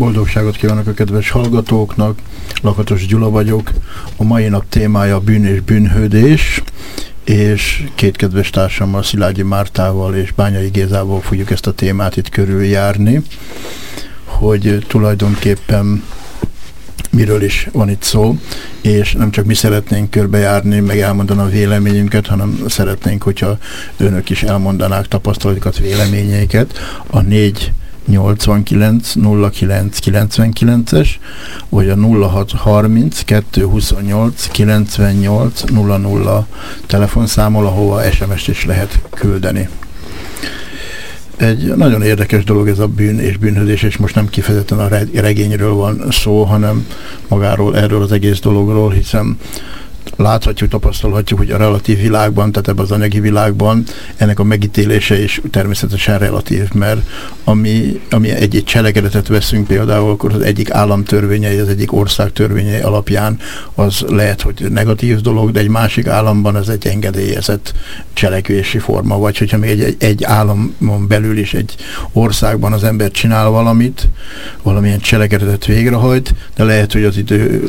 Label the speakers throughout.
Speaker 1: Boldogságot kívánok a kedves hallgatóknak, Lakatos Gyula vagyok. A mai nap témája bűn és bűnhődés, és két kedves társammal, Szilágyi Mártával és Bányai Gézával fogjuk ezt a témát itt körüljárni, hogy tulajdonképpen miről is van itt szó, és nem csak mi szeretnénk körbejárni, meg elmondani a véleményünket, hanem szeretnénk, hogyha önök is elmondanák tapasztalatokat, véleményeiket. A négy 89 09 99-es, vagy a 06 30 228 98 00 telefonszámol, ahova SMS-t is lehet küldeni. Egy nagyon érdekes dolog ez a bűn és bűnhözés, és most nem kifejezetten a regényről van szó, hanem magáról, erről az egész dologról, hiszen láthatjuk, tapasztalhatjuk, hogy a relatív világban, tehát ebben az anyagi világban ennek a megítélése is természetesen relatív, mert ami, ami egy-egy cselekedetet veszünk például, akkor az egyik állam törvényei, az egyik ország törvényei alapján az lehet, hogy negatív dolog, de egy másik államban ez egy engedélyezett cselekvési forma, vagy hogyha még egy, egy államon belül is egy országban az ember csinál valamit, valamilyen cselekedetet végrehajt, de lehet, hogy az idő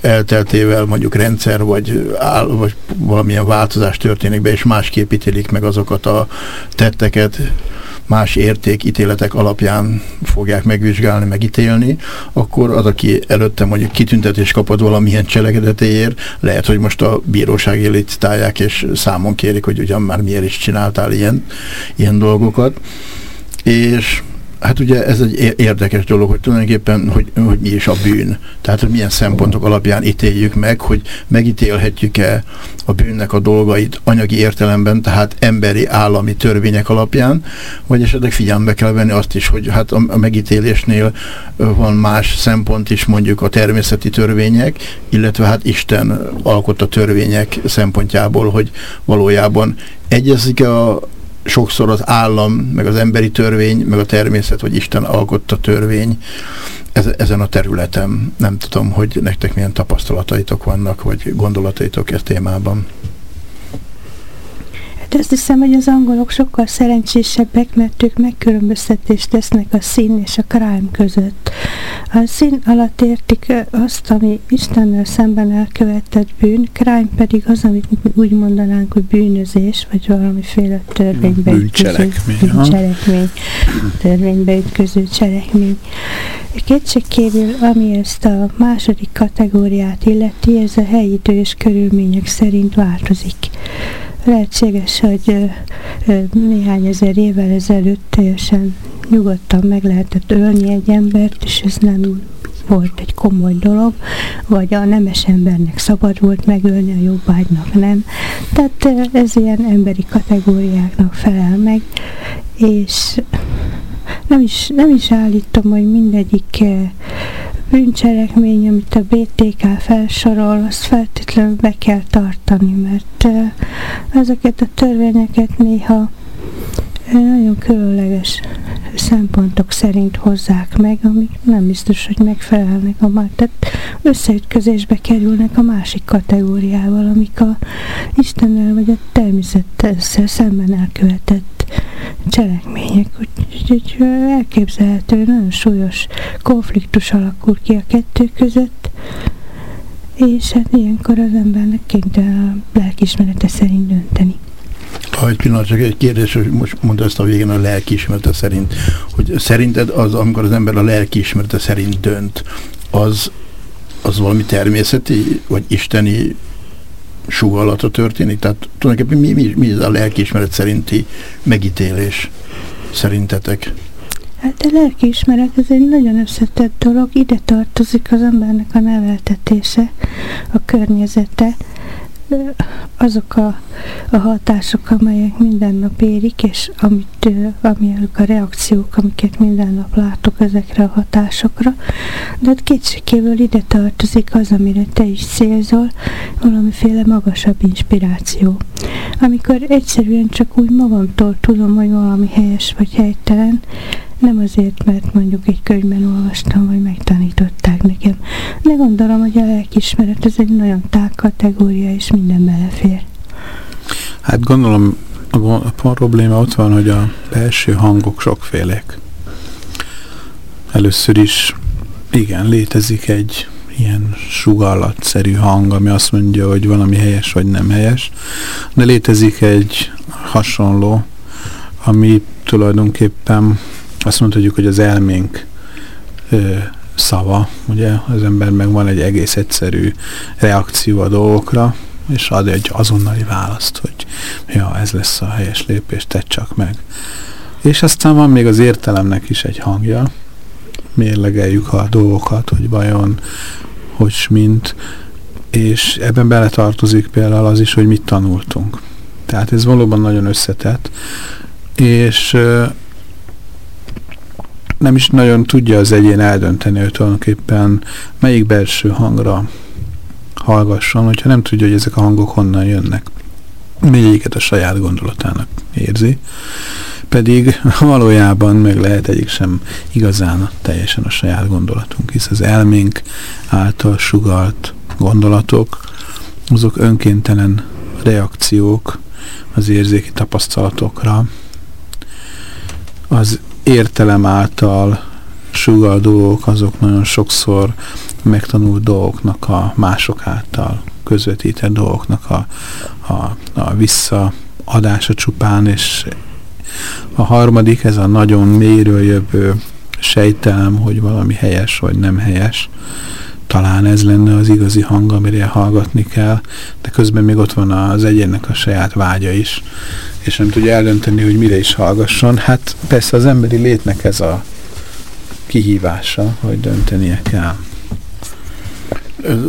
Speaker 1: elteltével mondjuk rendszer vagy, áll, vagy valamilyen változás történik be, és másképp ítélik meg azokat a tetteket, más érték, ítéletek alapján fogják megvizsgálni, megítélni, akkor az, aki előtte mondjuk kitüntetés kapott valamilyen cselekedetéért, lehet, hogy most a bíróság élítálják, és számon kérik, hogy ugyan már miért is csináltál ilyen, ilyen dolgokat. És Hát ugye ez egy érdekes dolog, hogy tulajdonképpen, hogy, hogy mi is a bűn. Tehát, hogy milyen szempontok alapján ítéljük meg, hogy megítélhetjük-e a bűnnek a dolgait anyagi értelemben, tehát emberi állami törvények alapján, vagy esetleg figyelembe kell venni azt is, hogy hát a, megítélésnél van más szempont is, mondjuk a természeti törvények, illetve hát Isten alkotta törvények szempontjából, hogy valójában egyezik a sokszor az állam, meg az emberi törvény, meg a természet, vagy Isten alkotta törvény ezen a területen. Nem tudom, hogy nektek milyen tapasztalataitok vannak, vagy gondolataitok ezt témában.
Speaker 2: Hát azt hiszem, hogy az angolok sokkal szerencsésebbek, mert ők megkülönböztetést tesznek a szín és a crime között. A szín alatt értik azt, ami Istennel szemben elkövetett bűn, crime pedig az, amit úgy mondanánk, hogy bűnözés, vagy valamiféle törvénybe
Speaker 3: bűncselekmény,
Speaker 2: ütköző, bűncselekmény, törvénybe ütköző cselekmény. Kétségkívül, ami ezt a második kategóriát illeti, ez a helyi és körülmények szerint változik. Lehetséges, hogy néhány ezer évvel ezelőtt teljesen nyugodtan meg lehetett ölni egy embert, és ez nem volt egy komoly dolog, vagy a nemes embernek szabad volt megölni, a jobbágynak nem. Tehát ez ilyen emberi kategóriáknak felel meg, és nem is, nem is állítom, hogy mindegyik bűncselekmény, amit a BTK felsorol, azt feltétlenül be kell tartani, mert ezeket a törvényeket néha nagyon különleges szempontok szerint hozzák meg, amik nem biztos, hogy megfelelnek a már, tehát összeütközésbe kerülnek a másik kategóriával, amik a Istennel vagy a természettel szemben elkövetett cselekmények. Úgyhogy elképzelhető, nagyon súlyos konfliktus alakul ki a kettő között, és hát ilyenkor az embernek kénytelen a lelkismerete szerint dönteni.
Speaker 1: Ha egy pillanat, csak egy kérdés, hogy most mondta ezt a végén a lelkiismerete szerint, hogy szerinted az, amikor az ember a lelkiismerete szerint dönt, az, az valami természeti, vagy isteni sugallata történik? Tehát tulajdonképpen mi, mi, mi ez a lelkiismeret szerinti megítélés? szerintetek?
Speaker 2: Hát a lelkiismeret ez egy nagyon összetett dolog, ide tartozik az embernek a neveltetése, a környezete, azok a, a hatások, amelyek minden nap érik, és amit, amilyenek a reakciók, amiket minden nap látok ezekre a hatásokra, de kétségkívül ide tartozik az, amire te is célzol, valamiféle magasabb inspiráció. Amikor egyszerűen csak úgy magamtól tudom, hogy valami helyes vagy helytelen, nem azért, mert mondjuk egy könyvben olvastam, vagy megtanították nekem. De gondolom, hogy a lelkismeret ez egy nagyon tág kategória, és minden belefér.
Speaker 3: Hát gondolom, a probléma ott van, hogy a belső hangok sokfélek. Először is, igen, létezik egy ilyen sugallatszerű hang, ami azt mondja, hogy valami helyes vagy nem helyes, de létezik egy hasonló, ami tulajdonképpen azt mondhatjuk, hogy az elménk ö, szava, ugye az ember meg van egy egész egyszerű reakció a dolgokra, és ad egy azonnali választ, hogy ja, ez lesz a helyes lépés, tedd csak meg. És aztán van még az értelemnek is egy hangja, mérlegeljük a dolgokat, hogy vajon, hogy mint, és ebben beletartozik például az is, hogy mit tanultunk. Tehát ez valóban nagyon összetett, és nem is nagyon tudja az egyén eldönteni, hogy tulajdonképpen melyik belső hangra hallgasson, hogyha nem tudja, hogy ezek a hangok honnan jönnek. Mindegyiket a saját gondolatának érzi, pedig valójában meg lehet egyik sem igazán teljesen a saját gondolatunk, hisz az elménk által sugalt gondolatok, azok önkéntelen reakciók az érzéki tapasztalatokra, az értelem által sugal dolgok, azok nagyon sokszor megtanult dolgoknak a mások által közvetített dolgoknak a, a, a visszaadása csupán, és a harmadik, ez a nagyon mélyről jövő sejtelem, hogy valami helyes vagy nem helyes. Talán ez lenne az igazi hang, amire hallgatni kell, de közben még ott van az egyénnek a saját vágya is, és nem tudja eldönteni, hogy mire is hallgasson. Hát persze az emberi létnek ez a kihívása, hogy döntenie kell.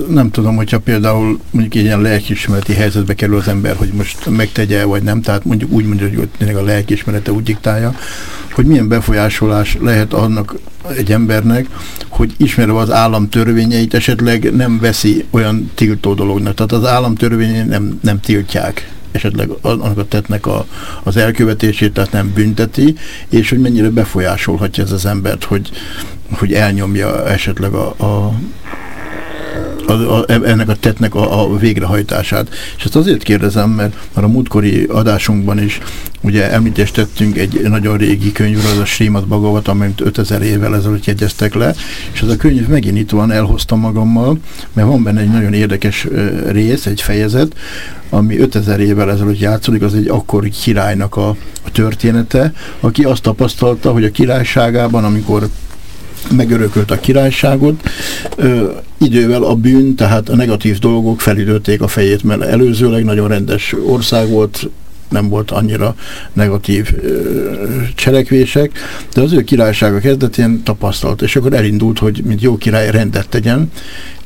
Speaker 1: Nem tudom, hogyha például mondjuk egy ilyen lelkiismereti helyzetbe kerül az ember, hogy most megtegye, vagy nem, tehát mondjuk úgy mondja, hogy tényleg a lelkiismerete úgy diktálja, hogy milyen befolyásolás lehet annak egy embernek, hogy ismerve az állam törvényeit esetleg nem veszi olyan tiltó dolognak. Tehát az állam törvényei nem, nem tiltják esetleg annak a tettnek a, az elkövetését, tehát nem bünteti, és hogy mennyire befolyásolhatja ez az embert, hogy, hogy elnyomja esetleg a, a a, a, ennek a tettnek a, a végrehajtását. És ezt azért kérdezem, mert már a múltkori adásunkban is ugye említést tettünk egy nagyon régi könyvről, az a Srimad Bhagavat, amit 5000 évvel ezelőtt jegyeztek le, és az a könyv megint itt van, elhoztam magammal, mert van benne egy nagyon érdekes rész, egy fejezet, ami 5000 évvel ezelőtt játszódik, az egy akkori királynak a, a története, aki azt tapasztalta, hogy a királyságában, amikor megörökölt a királyságot, ö, idővel a bűn, tehát a negatív dolgok felütötték a fejét, mert előzőleg nagyon rendes ország volt, nem volt annyira negatív ö, cselekvések, de az ő királysága kezdetén tapasztalt, és akkor elindult, hogy mint jó király rendet tegyen,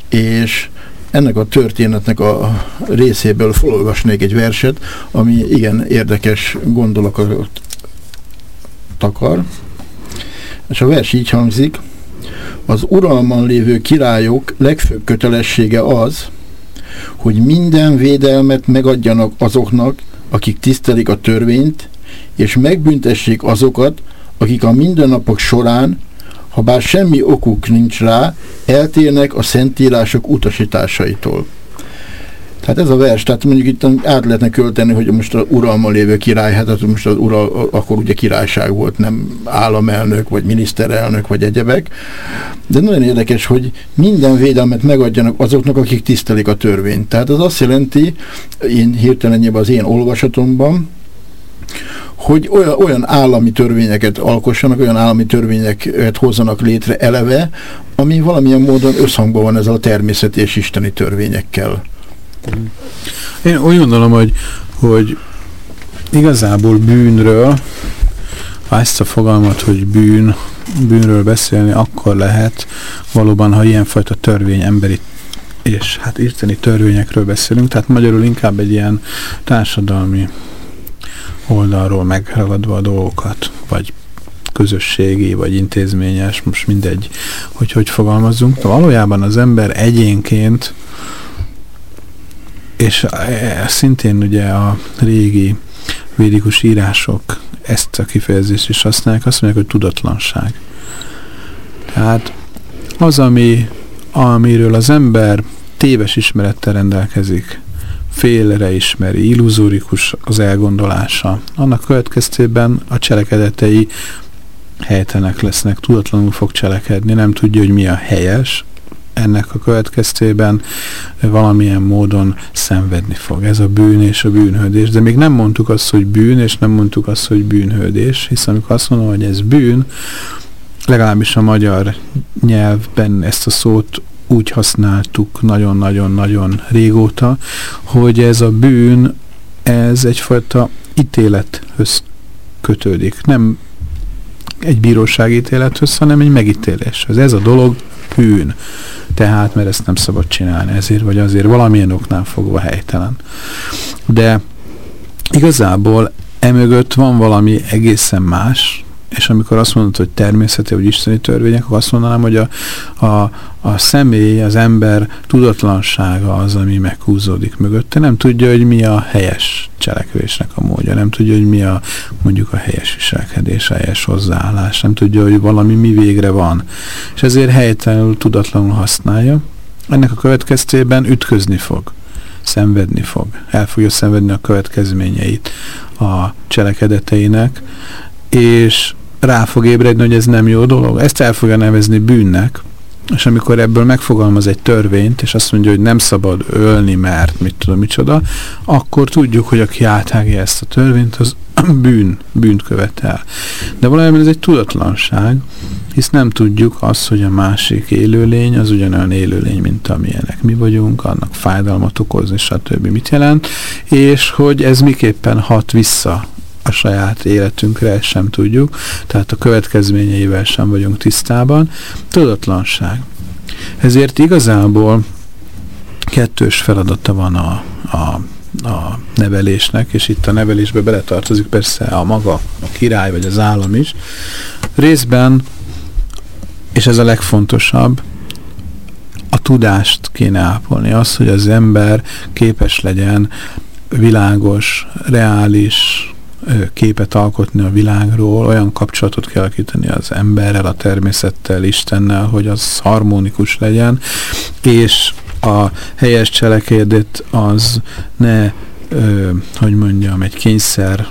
Speaker 1: és ennek a történetnek a részéből felolvasnék egy verset, ami igen érdekes gondolatot takar. És a vers így hangzik, az uralman lévő királyok legfőbb kötelessége az, hogy minden védelmet megadjanak azoknak, akik tisztelik a törvényt, és megbüntessék azokat, akik a mindennapok során, ha bár semmi okuk nincs rá, eltérnek a szentírások utasításaitól. Tehát ez a vers, tehát mondjuk itt át lehetne költeni, hogy most az uralma lévő király, hát most az ural, akkor ugye királyság volt, nem államelnök, vagy miniszterelnök, vagy egyebek. De nagyon érdekes, hogy minden védelmet megadjanak azoknak, akik tisztelik a törvényt. Tehát az azt jelenti, én hirtelen az én olvasatomban, hogy olyan, olyan állami törvényeket alkossanak, olyan állami törvényeket hozzanak létre eleve, ami valamilyen módon összhangban van ezzel a természeti és isteni törvényekkel.
Speaker 3: Én úgy gondolom, hogy, hogy igazából bűnről ezt a fogalmat, hogy bűn, bűnről beszélni akkor lehet valóban, ha ilyenfajta törvény emberi és hát írteni törvényekről beszélünk, tehát magyarul inkább egy ilyen társadalmi oldalról megragadva a dolgokat, vagy közösségi, vagy intézményes, most mindegy, hogy hogy fogalmazzunk. De valójában az ember egyénként, és e, szintén ugye a régi védikus írások ezt a kifejezést is használják, azt mondják, hogy tudatlanság. Tehát az, ami, amiről az ember téves ismerettel rendelkezik, félre ismeri, illuzórikus az elgondolása. Annak következtében a cselekedetei helytelenek lesznek, tudatlanul fog cselekedni, nem tudja, hogy mi a helyes, ennek a következtében valamilyen módon szenvedni fog. Ez a bűn és a bűnhődés. De még nem mondtuk azt, hogy bűn, és nem mondtuk azt, hogy bűnhődés, hiszen amikor azt mondom, hogy ez bűn, legalábbis a magyar nyelvben ezt a szót úgy használtuk nagyon-nagyon-nagyon régóta, hogy ez a bűn, ez egyfajta ítélethöz kötődik. Nem egy bíróságítélethöz, hanem egy megítéléshez. Ez a dolog bűn. Tehát, mert ezt nem szabad csinálni ezért, vagy azért valamilyen oknál fogva helytelen. De igazából emögött van valami egészen más, és amikor azt mondod, hogy természeti vagy isteni törvények, akkor azt mondanám, hogy a, a, a személy, az ember tudatlansága az, ami meghúzódik mögötte. Nem tudja, hogy mi a helyes cselekvésnek a módja, nem tudja, hogy mi a mondjuk a helyes viselkedés, a helyes hozzáállás, nem tudja, hogy valami mi végre van. És ezért helytelenül tudatlanul használja. Ennek a következtében ütközni fog szenvedni fog. El fogja szenvedni a következményeit a cselekedeteinek, és rá fog ébredni, hogy ez nem jó dolog. Ezt el fogja nevezni bűnnek, és amikor ebből megfogalmaz egy törvényt, és azt mondja, hogy nem szabad ölni, mert mit tudom, micsoda, akkor tudjuk, hogy aki áthágja ezt a törvényt, az bűn, bűnt követel. De valójában ez egy tudatlanság, hisz nem tudjuk azt, hogy a másik élőlény az ugyanolyan élőlény, mint amilyenek mi vagyunk, annak fájdalmat okozni, stb. mit jelent, és hogy ez miképpen hat vissza a saját életünkre, ezt sem tudjuk, tehát a következményeivel sem vagyunk tisztában. Tudatlanság. Ezért igazából kettős feladata van a, a a nevelésnek, és itt a nevelésbe beletartozik persze a maga, a király vagy az állam is. Részben, és ez a legfontosabb, a tudást kéne ápolni, az, hogy az ember képes legyen világos, reális, képet alkotni a világról, olyan kapcsolatot kialakítani az emberrel, a természettel, Istennel, hogy az harmonikus legyen, és a helyes cselekedet az ne, ö, hogy mondjam, egy kényszer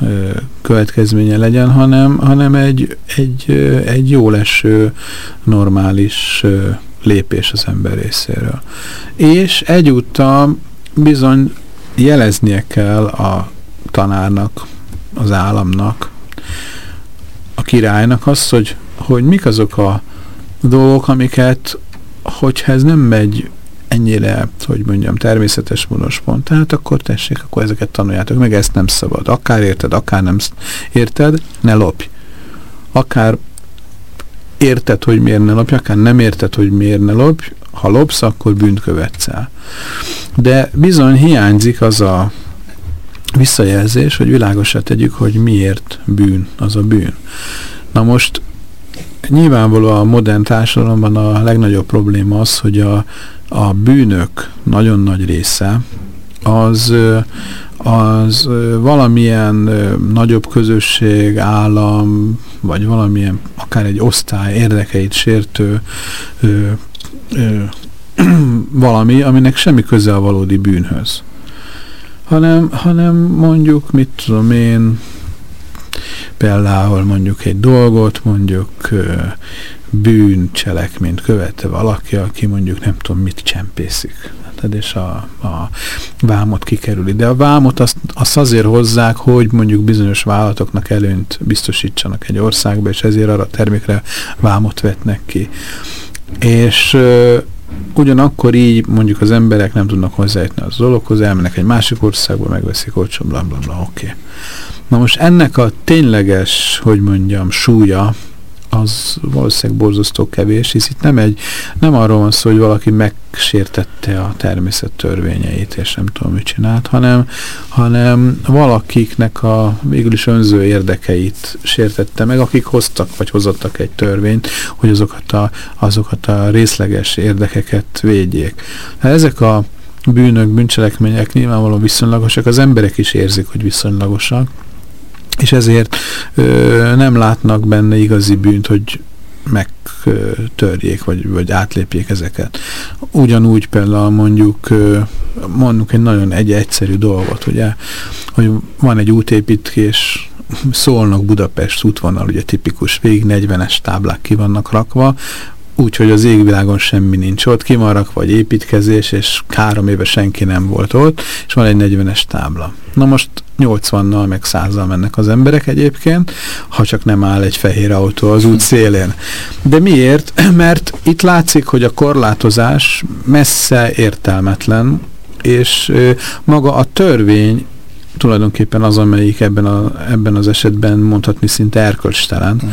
Speaker 3: ö, következménye legyen, hanem, hanem egy, egy, ö, egy jó leső, normális ö, lépés az ember részéről. És egyúttal bizony jeleznie kell a tanárnak, az államnak, a királynak azt, hogy, hogy mik azok a dolgok, amiket, hogyha ez nem megy ennyire, hogy mondjam, természetes módon spontán, akkor tessék, akkor ezeket tanuljátok, meg ezt nem szabad. Akár érted, akár nem érted, ne lopj. Akár érted, hogy miért ne lopj, akár nem érted, hogy miért ne lopj, ha lopsz, akkor bűnt követsz el. De bizony hiányzik az a visszajelzés, hogy világosra tegyük, hogy miért bűn az a bűn. Na most nyilvánvalóan a modern társadalomban a legnagyobb probléma az, hogy a, a bűnök nagyon nagy része az, az valamilyen nagyobb közösség, állam, vagy valamilyen, akár egy osztály érdekeit sértő ö, ö, valami, aminek semmi köze a valódi bűnhöz hanem, hanem mondjuk, mit tudom én, például mondjuk egy dolgot, mondjuk bűncselekményt követte valaki, aki mondjuk nem tudom mit csempészik. Tehát és a, a vámot kikerüli. De a vámot azt, azt azért hozzák, hogy mondjuk bizonyos vállalatoknak előnyt biztosítsanak egy országba, és ezért arra termékre vámot vetnek ki. És Ugyanakkor így mondjuk az emberek nem tudnak hozzájutni az dologhoz, elmennek egy másik országba, megveszik olcsó, bla bla bla, oké. Okay. Na most ennek a tényleges, hogy mondjam, súlya, az valószínűleg borzasztó kevés, hisz itt nem, egy, nem arról van szó, hogy valaki megsértette a természet törvényeit, és nem tudom, mit csinált, hanem, hanem valakiknek a végül is önző érdekeit sértette meg, akik hoztak vagy hozottak egy törvényt, hogy azokat a, azokat a részleges érdekeket védjék. Hát ezek a bűnök, bűncselekmények nyilvánvalóan viszonylagosak, az emberek is érzik, hogy viszonylagosak, és ezért ö, nem látnak benne igazi bűnt, hogy megtörjék, vagy, vagy átlépjék ezeket. Ugyanúgy például mondjuk, mondjuk egy nagyon egy egyszerű dolgot, ugye, hogy van egy útépítés, szólnak Budapest útvonal, ugye tipikus, végig 40-es táblák ki vannak rakva, úgyhogy az égvilágon semmi nincs ott, ki van rakva egy építkezés, és három éve senki nem volt ott, és van egy 40-es tábla. Na most 80-nal meg 100-al mennek az emberek egyébként, ha csak nem áll egy fehér autó az út szélén. De miért? Mert itt látszik, hogy a korlátozás messze értelmetlen, és maga a törvény tulajdonképpen az, amelyik ebben, a, ebben az esetben mondhatni szinte erkölcstelen, mm.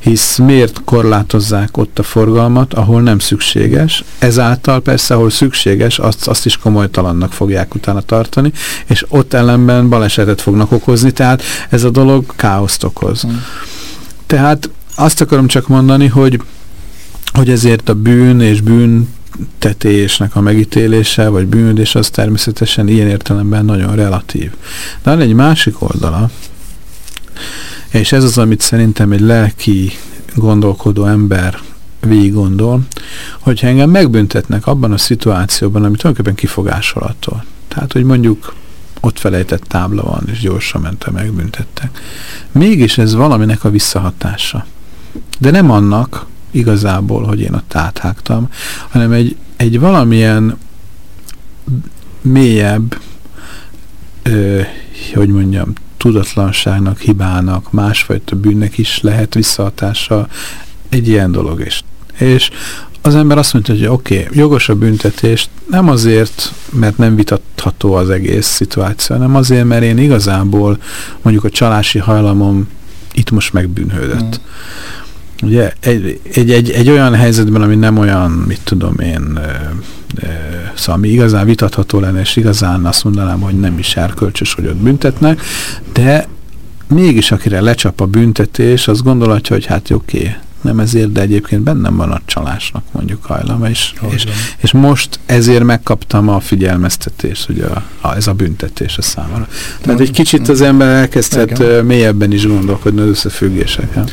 Speaker 3: hisz miért korlátozzák ott a forgalmat, ahol nem szükséges, ezáltal persze, ahol szükséges, azt, azt is komolytalannak fogják utána tartani, és ott ellenben balesetet fognak okozni, tehát ez a dolog káoszt okoz. Mm. Tehát azt akarom csak mondani, hogy hogy ezért a bűn és bűn tetésnek a megítélése, vagy bűnödés, az természetesen ilyen értelemben nagyon relatív. De van egy másik oldala, és ez az, amit szerintem egy lelki gondolkodó ember végig gondol, hogy engem megbüntetnek abban a szituációban, ami tulajdonképpen kifogásol attól. Tehát, hogy mondjuk ott felejtett tábla van, és gyorsan ment, megbüntettek. Mégis ez valaminek a visszahatása. De nem annak, igazából, hogy én ott áthágtam, hanem egy, egy valamilyen mélyebb, ö, hogy mondjam, tudatlanságnak, hibának, másfajta bűnnek is lehet visszahatása egy ilyen dolog is. És az ember azt mondja, hogy oké, okay, jogos a büntetést, nem azért, mert nem vitatható az egész szituáció, hanem azért, mert én igazából mondjuk a csalási hajlamom itt most megbűnhődött. Mm. Ugye egy, egy, egy, egy olyan helyzetben, ami nem olyan, mit tudom én, e, e, szóval ami igazán vitatható lenne, és igazán azt mondanám, hogy nem is erkölcsös, hogy ott büntetnek, de mégis akire lecsap a büntetés, az gondolatja, hogy hát oké, okay, nem ezért, de egyébként bennem van a csalásnak mondjuk hajlama, és, és, és most ezért megkaptam a figyelmeztetést, hogy a, a, ez a büntetés a számára. Tehát egy kicsit az ember elkezdett mélyebben is gondolkodni az összefüggéseken.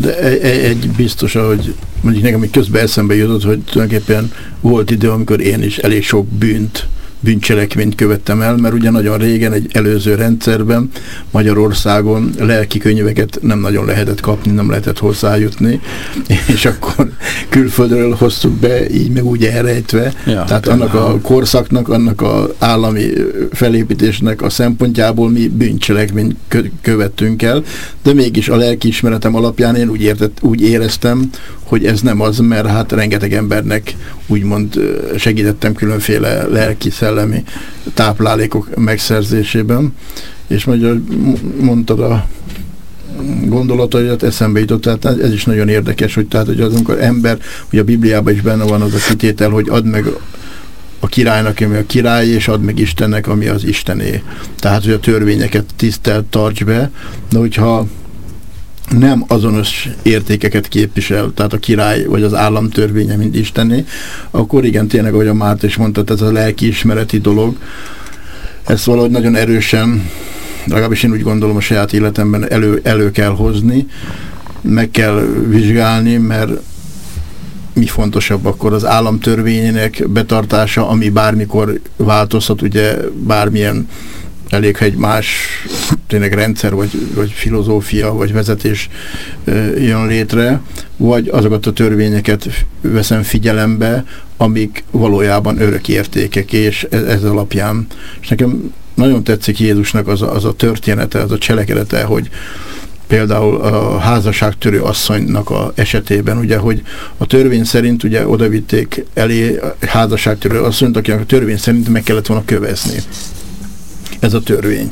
Speaker 1: De egy, egy biztos, hogy mondjuk nekem közben eszembe jutott, hogy tulajdonképpen volt idő, amikor én is elég sok bűnt bűncselekményt követtem el, mert ugye nagyon régen egy előző rendszerben Magyarországon lelki könyveket nem nagyon lehetett kapni, nem lehetett hozzájutni, és akkor külföldről hoztuk be, így meg úgy elrejtve. Ja, Tehát annak a korszaknak, annak az állami felépítésnek a szempontjából mi bűncselekményt követtünk el, de mégis a lelkiismeretem alapján én úgy, értett, úgy éreztem, hogy ez nem az, mert hát rengeteg embernek úgymond segítettem különféle lelki szellemi táplálékok megszerzésében, és mondja, mondtad a gondolataidat eszembe jutott, tehát ez is nagyon érdekes, hogy tehát, hogy az, amikor ember, hogy a Bibliában is benne van az a kitétel, hogy add meg a királynak, ami a király, és add meg Istennek, ami az Istené. Tehát, hogy a törvényeket tisztelt tarts be, de hogyha nem azonos értékeket képvisel, tehát a király vagy az állam törvénye, mint Istené, akkor igen, tényleg, ahogy a Márt is mondta, ez a lelkiismereti dolog, ezt valahogy nagyon erősen, legalábbis én úgy gondolom a saját életemben elő, elő kell hozni, meg kell vizsgálni, mert mi fontosabb akkor az államtörvényének betartása, ami bármikor változhat, ugye bármilyen elég, ha egy más tényleg rendszer, vagy, vagy filozófia, vagy vezetés jön létre, vagy azokat a törvényeket veszem figyelembe, amik valójában örök értékek, és ez, ez alapján. És nekem nagyon tetszik Jézusnak az a, az a története, az a cselekedete, hogy például a házasságtörő asszonynak a esetében, ugye, hogy a törvény szerint ugye odavitték elé a házasságtörő asszonyt, akinek a törvény szerint meg kellett volna kövezni ez a törvény.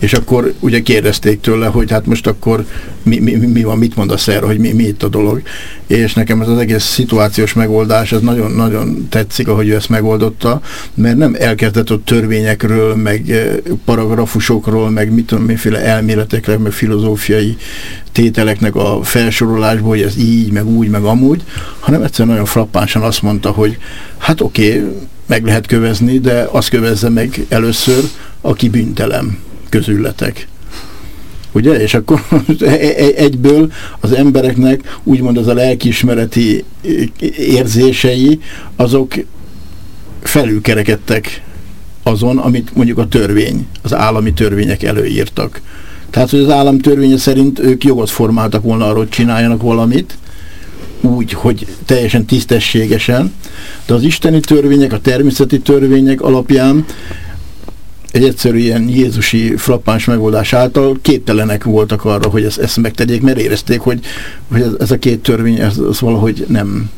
Speaker 1: És akkor ugye kérdezték tőle, hogy hát most akkor mi, mi, mi van, mit mond a szer, hogy mi, mi itt a dolog. És nekem ez az egész szituációs megoldás, ez nagyon-nagyon tetszik, ahogy ő ezt megoldotta, mert nem elkezdett ott törvényekről, meg eh, paragrafusokról, meg mit tudom, miféle elméletekre, meg filozófiai tételeknek a felsorolásból, hogy ez így, meg úgy, meg amúgy, hanem egyszerűen nagyon frappánsan azt mondta, hogy hát oké, okay, meg lehet kövezni, de azt kövezze meg először, aki büntelem közületek. Ugye? És akkor e- e- egyből az embereknek úgymond az a lelkiismereti érzései, azok felülkerekedtek azon, amit mondjuk a törvény, az állami törvények előírtak. Tehát, hogy az állam törvénye szerint ők jogot formáltak volna arról, hogy csináljanak valamit, úgy, hogy teljesen tisztességesen, de az isteni törvények, a természeti törvények alapján egy egyszerű ilyen jézusi frappáns megoldás által képtelenek voltak arra, hogy ezt, ezt megtegyék, mert érezték, hogy, hogy ez, ez a két törvény, ez, ez valahogy nem.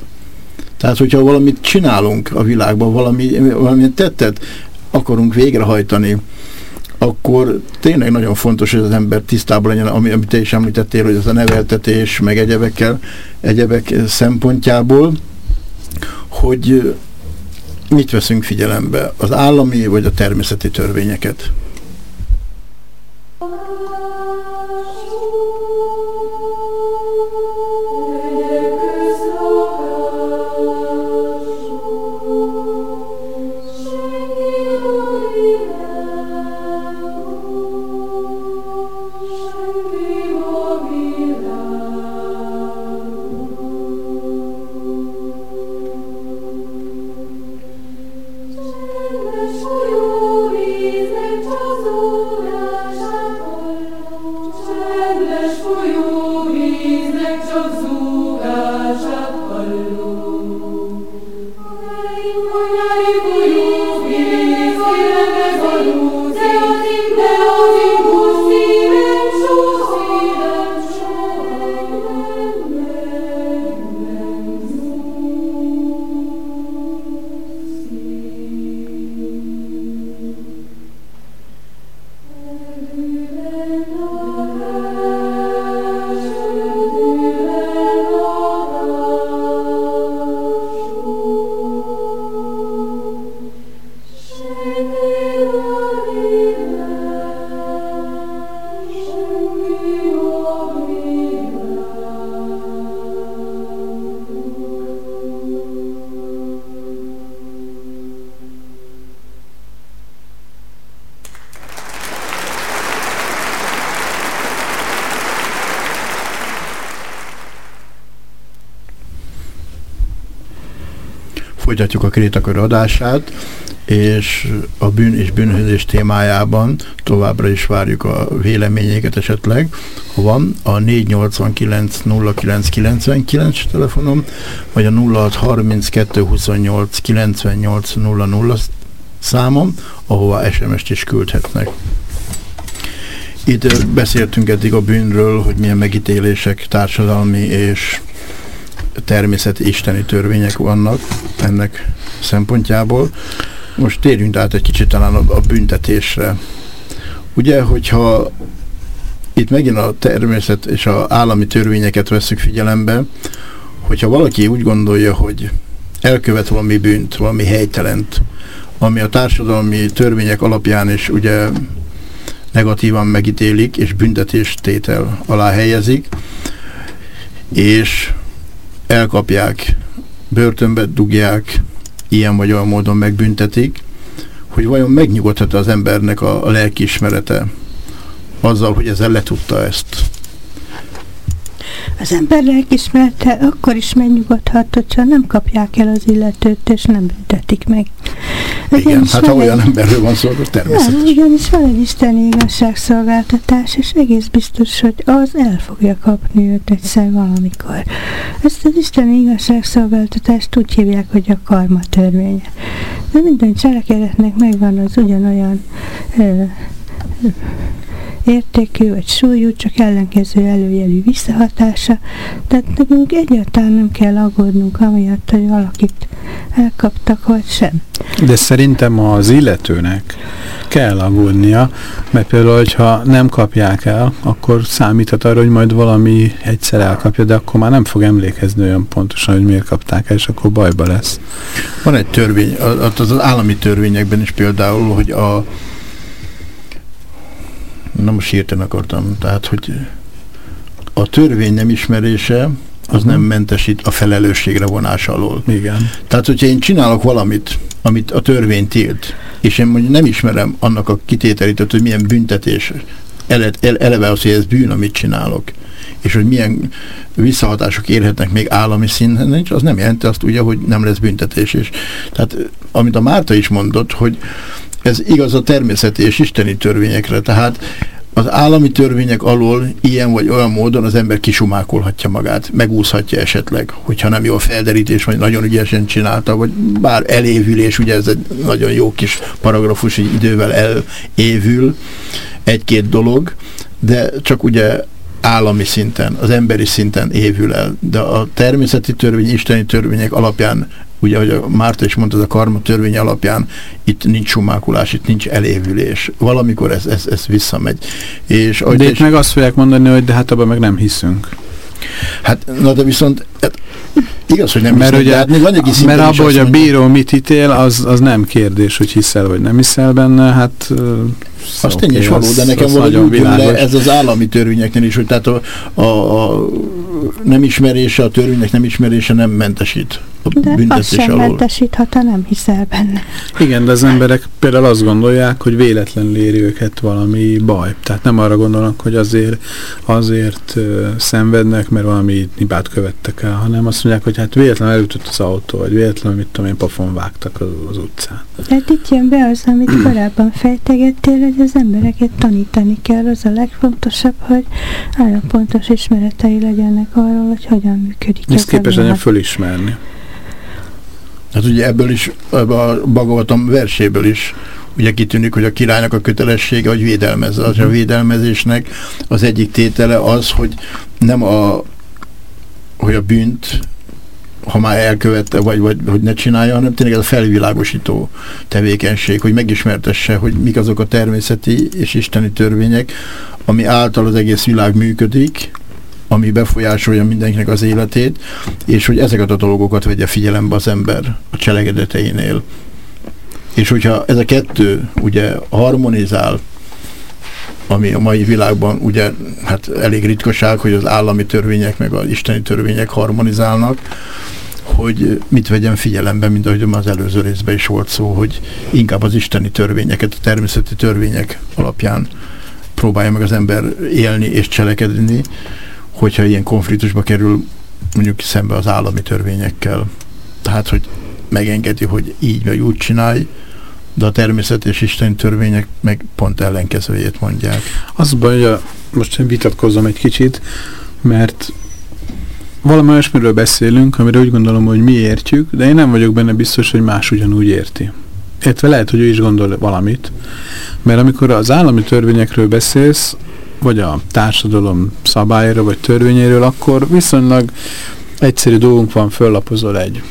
Speaker 1: Tehát, hogyha valamit csinálunk a világban, valami, valamilyen tettet akarunk végrehajtani, akkor tényleg nagyon fontos, hogy az ember tisztában legyen, ami, amit te is említettél, hogy ez a neveltetés, meg egyebekkel, egyebek szempontjából, hogy mit veszünk figyelembe, az állami vagy a természeti törvényeket? Folytatjuk a Krétakör adását, és a bűn és bűnhözés témájában továbbra is várjuk a véleményeket esetleg. Ha van, a 489 0999 telefonom, vagy a 0632 28 98 00 számom, ahova SMS-t is küldhetnek. Itt beszéltünk eddig a bűnről, hogy milyen megítélések társadalmi és természeti isteni törvények vannak ennek szempontjából. Most térjünk át egy kicsit talán a, a büntetésre. Ugye, hogyha itt megint a természet és az állami törvényeket veszük figyelembe, hogyha valaki úgy gondolja, hogy elkövet valami bűnt, valami helytelent, ami a társadalmi törvények alapján is ugye negatívan megítélik, és büntetéstétel alá helyezik, és elkapják, börtönbe dugják, ilyen vagy olyan módon megbüntetik, hogy vajon megnyugodhat az embernek a, a lelkiismerete azzal, hogy ezzel letudta ezt
Speaker 2: az ember lelkismerte akkor is megnyugodhat, hogyha nem kapják el az illetőt, és nem büntetik meg.
Speaker 1: Igen, hát ha olyan emberről van szó, akkor természetes.
Speaker 2: Nem, ugyanis van egy isteni igazságszolgáltatás, és egész biztos, hogy az el fogja kapni őt egyszer valamikor. Ezt az isteni igazságszolgáltatást úgy hívják, hogy a karma törvénye. De minden cselekedetnek megvan az ugyanolyan ö, értékű vagy súlyú, csak ellenkező előjelű visszahatása. Tehát nekünk egyáltalán nem kell aggódnunk amiatt, hogy valakit elkaptak, vagy sem.
Speaker 3: De szerintem az illetőnek kell aggódnia, mert például, hogyha nem kapják el, akkor számíthat arra, hogy majd valami egyszer elkapja, de akkor már nem fog emlékezni olyan pontosan, hogy miért kapták el, és akkor bajba lesz.
Speaker 1: Van egy törvény, az, az állami törvényekben is például, hogy a na most hirtelen akartam, tehát, hogy a törvény nem ismerése, az uh-huh. nem mentesít a felelősségre vonás alól.
Speaker 3: Igen.
Speaker 1: Tehát, hogyha én csinálok valamit, amit a törvény tilt, és én mondjuk nem ismerem annak a kitételítőt, hogy milyen büntetés, ele, eleve az, hogy ez bűn, amit csinálok, és hogy milyen visszahatások érhetnek még állami szinten, az nem jelenti azt ugye, hogy nem lesz büntetés. És, tehát, amit a Márta is mondott, hogy ez igaz a természeti és isteni törvényekre, tehát az állami törvények alól ilyen vagy olyan módon az ember kisumákolhatja magát, megúszhatja esetleg, hogyha nem jó a felderítés, vagy nagyon ügyesen csinálta, vagy bár elévülés, ugye ez egy nagyon jó kis paragrafus, hogy idővel elévül egy-két dolog, de csak ugye állami szinten, az emberi szinten évül el, de a természeti törvény, isteni törvények alapján ugye, ahogy a Márta is mondta, ez a karma törvény alapján itt nincs sumákulás, itt nincs elévülés. Valamikor ez, ez, ez visszamegy. És,
Speaker 3: de itt meg azt fogják mondani, hogy de hát abban meg nem hiszünk.
Speaker 1: Hát, na de viszont hát, igaz, hogy nem
Speaker 3: mert hiszem, ugye, hát még Mert abban, hogy a bíró mit ítél, az, az nem kérdés, hogy hiszel vagy nem hiszel benne, hát
Speaker 1: az tény és való, de nekem valahogy úgy le, ez az állami törvényeknél is, hogy tehát a, a, a nem ismerése, a törvények nem ismerése nem mentesít
Speaker 2: de büntetés azt sem alól. mentesít, ha te nem hiszel benne.
Speaker 3: Igen, de az emberek például azt gondolják, hogy véletlenül éri őket valami baj. Tehát nem arra gondolnak, hogy azért, azért uh, szenvednek, mert valami hibát követtek el, hanem azt mondják, hogy hát véletlenül elütött az autó, vagy véletlenül, mit tudom én, pofon vágtak az, az utcán.
Speaker 2: Tehát itt jön be az, amit korábban fejtegettél, hogy az embereket tanítani kell. Az a legfontosabb, hogy pontos ismeretei legyenek arról, hogy hogyan működik
Speaker 3: Ezt képes legyen fölismerni.
Speaker 1: Hát ugye ebből is, ebből a Bagavatam verséből is ugye kitűnik, hogy a királynak a kötelessége, hogy védelmezze. Az a védelmezésnek az egyik tétele az, hogy nem a hogy a bűnt ha már elkövette, vagy, vagy hogy ne csinálja, hanem tényleg ez a felvilágosító tevékenység, hogy megismertesse, hogy mik azok a természeti és isteni törvények, ami által az egész világ működik, ami befolyásolja mindenkinek az életét, és hogy ezeket a dolgokat vegye figyelembe az ember a cselekedeteinél. És hogyha ez a kettő ugye harmonizál, ami a mai világban ugye hát elég ritkaság, hogy az állami törvények meg az isteni törvények harmonizálnak, hogy mit vegyen figyelembe, mint ahogy az előző részben is volt szó, hogy inkább az isteni törvényeket, a természeti törvények alapján próbálja meg az ember élni és cselekedni, hogyha ilyen konfliktusba kerül mondjuk szembe az állami törvényekkel. Tehát, hogy megengedi, hogy így vagy úgy csinálj, de a természet és Isten törvények meg pont ellenkezőjét mondják.
Speaker 3: Az baj, hogy a, most vitatkozom egy kicsit, mert valami olyasmiről beszélünk, amire úgy gondolom, hogy mi értjük, de én nem vagyok benne biztos, hogy más ugyanúgy érti. Értve lehet, hogy ő is gondol valamit, mert amikor az állami törvényekről beszélsz, vagy a társadalom szabályáról, vagy törvényéről, akkor viszonylag egyszerű dolgunk van, föllapozol egy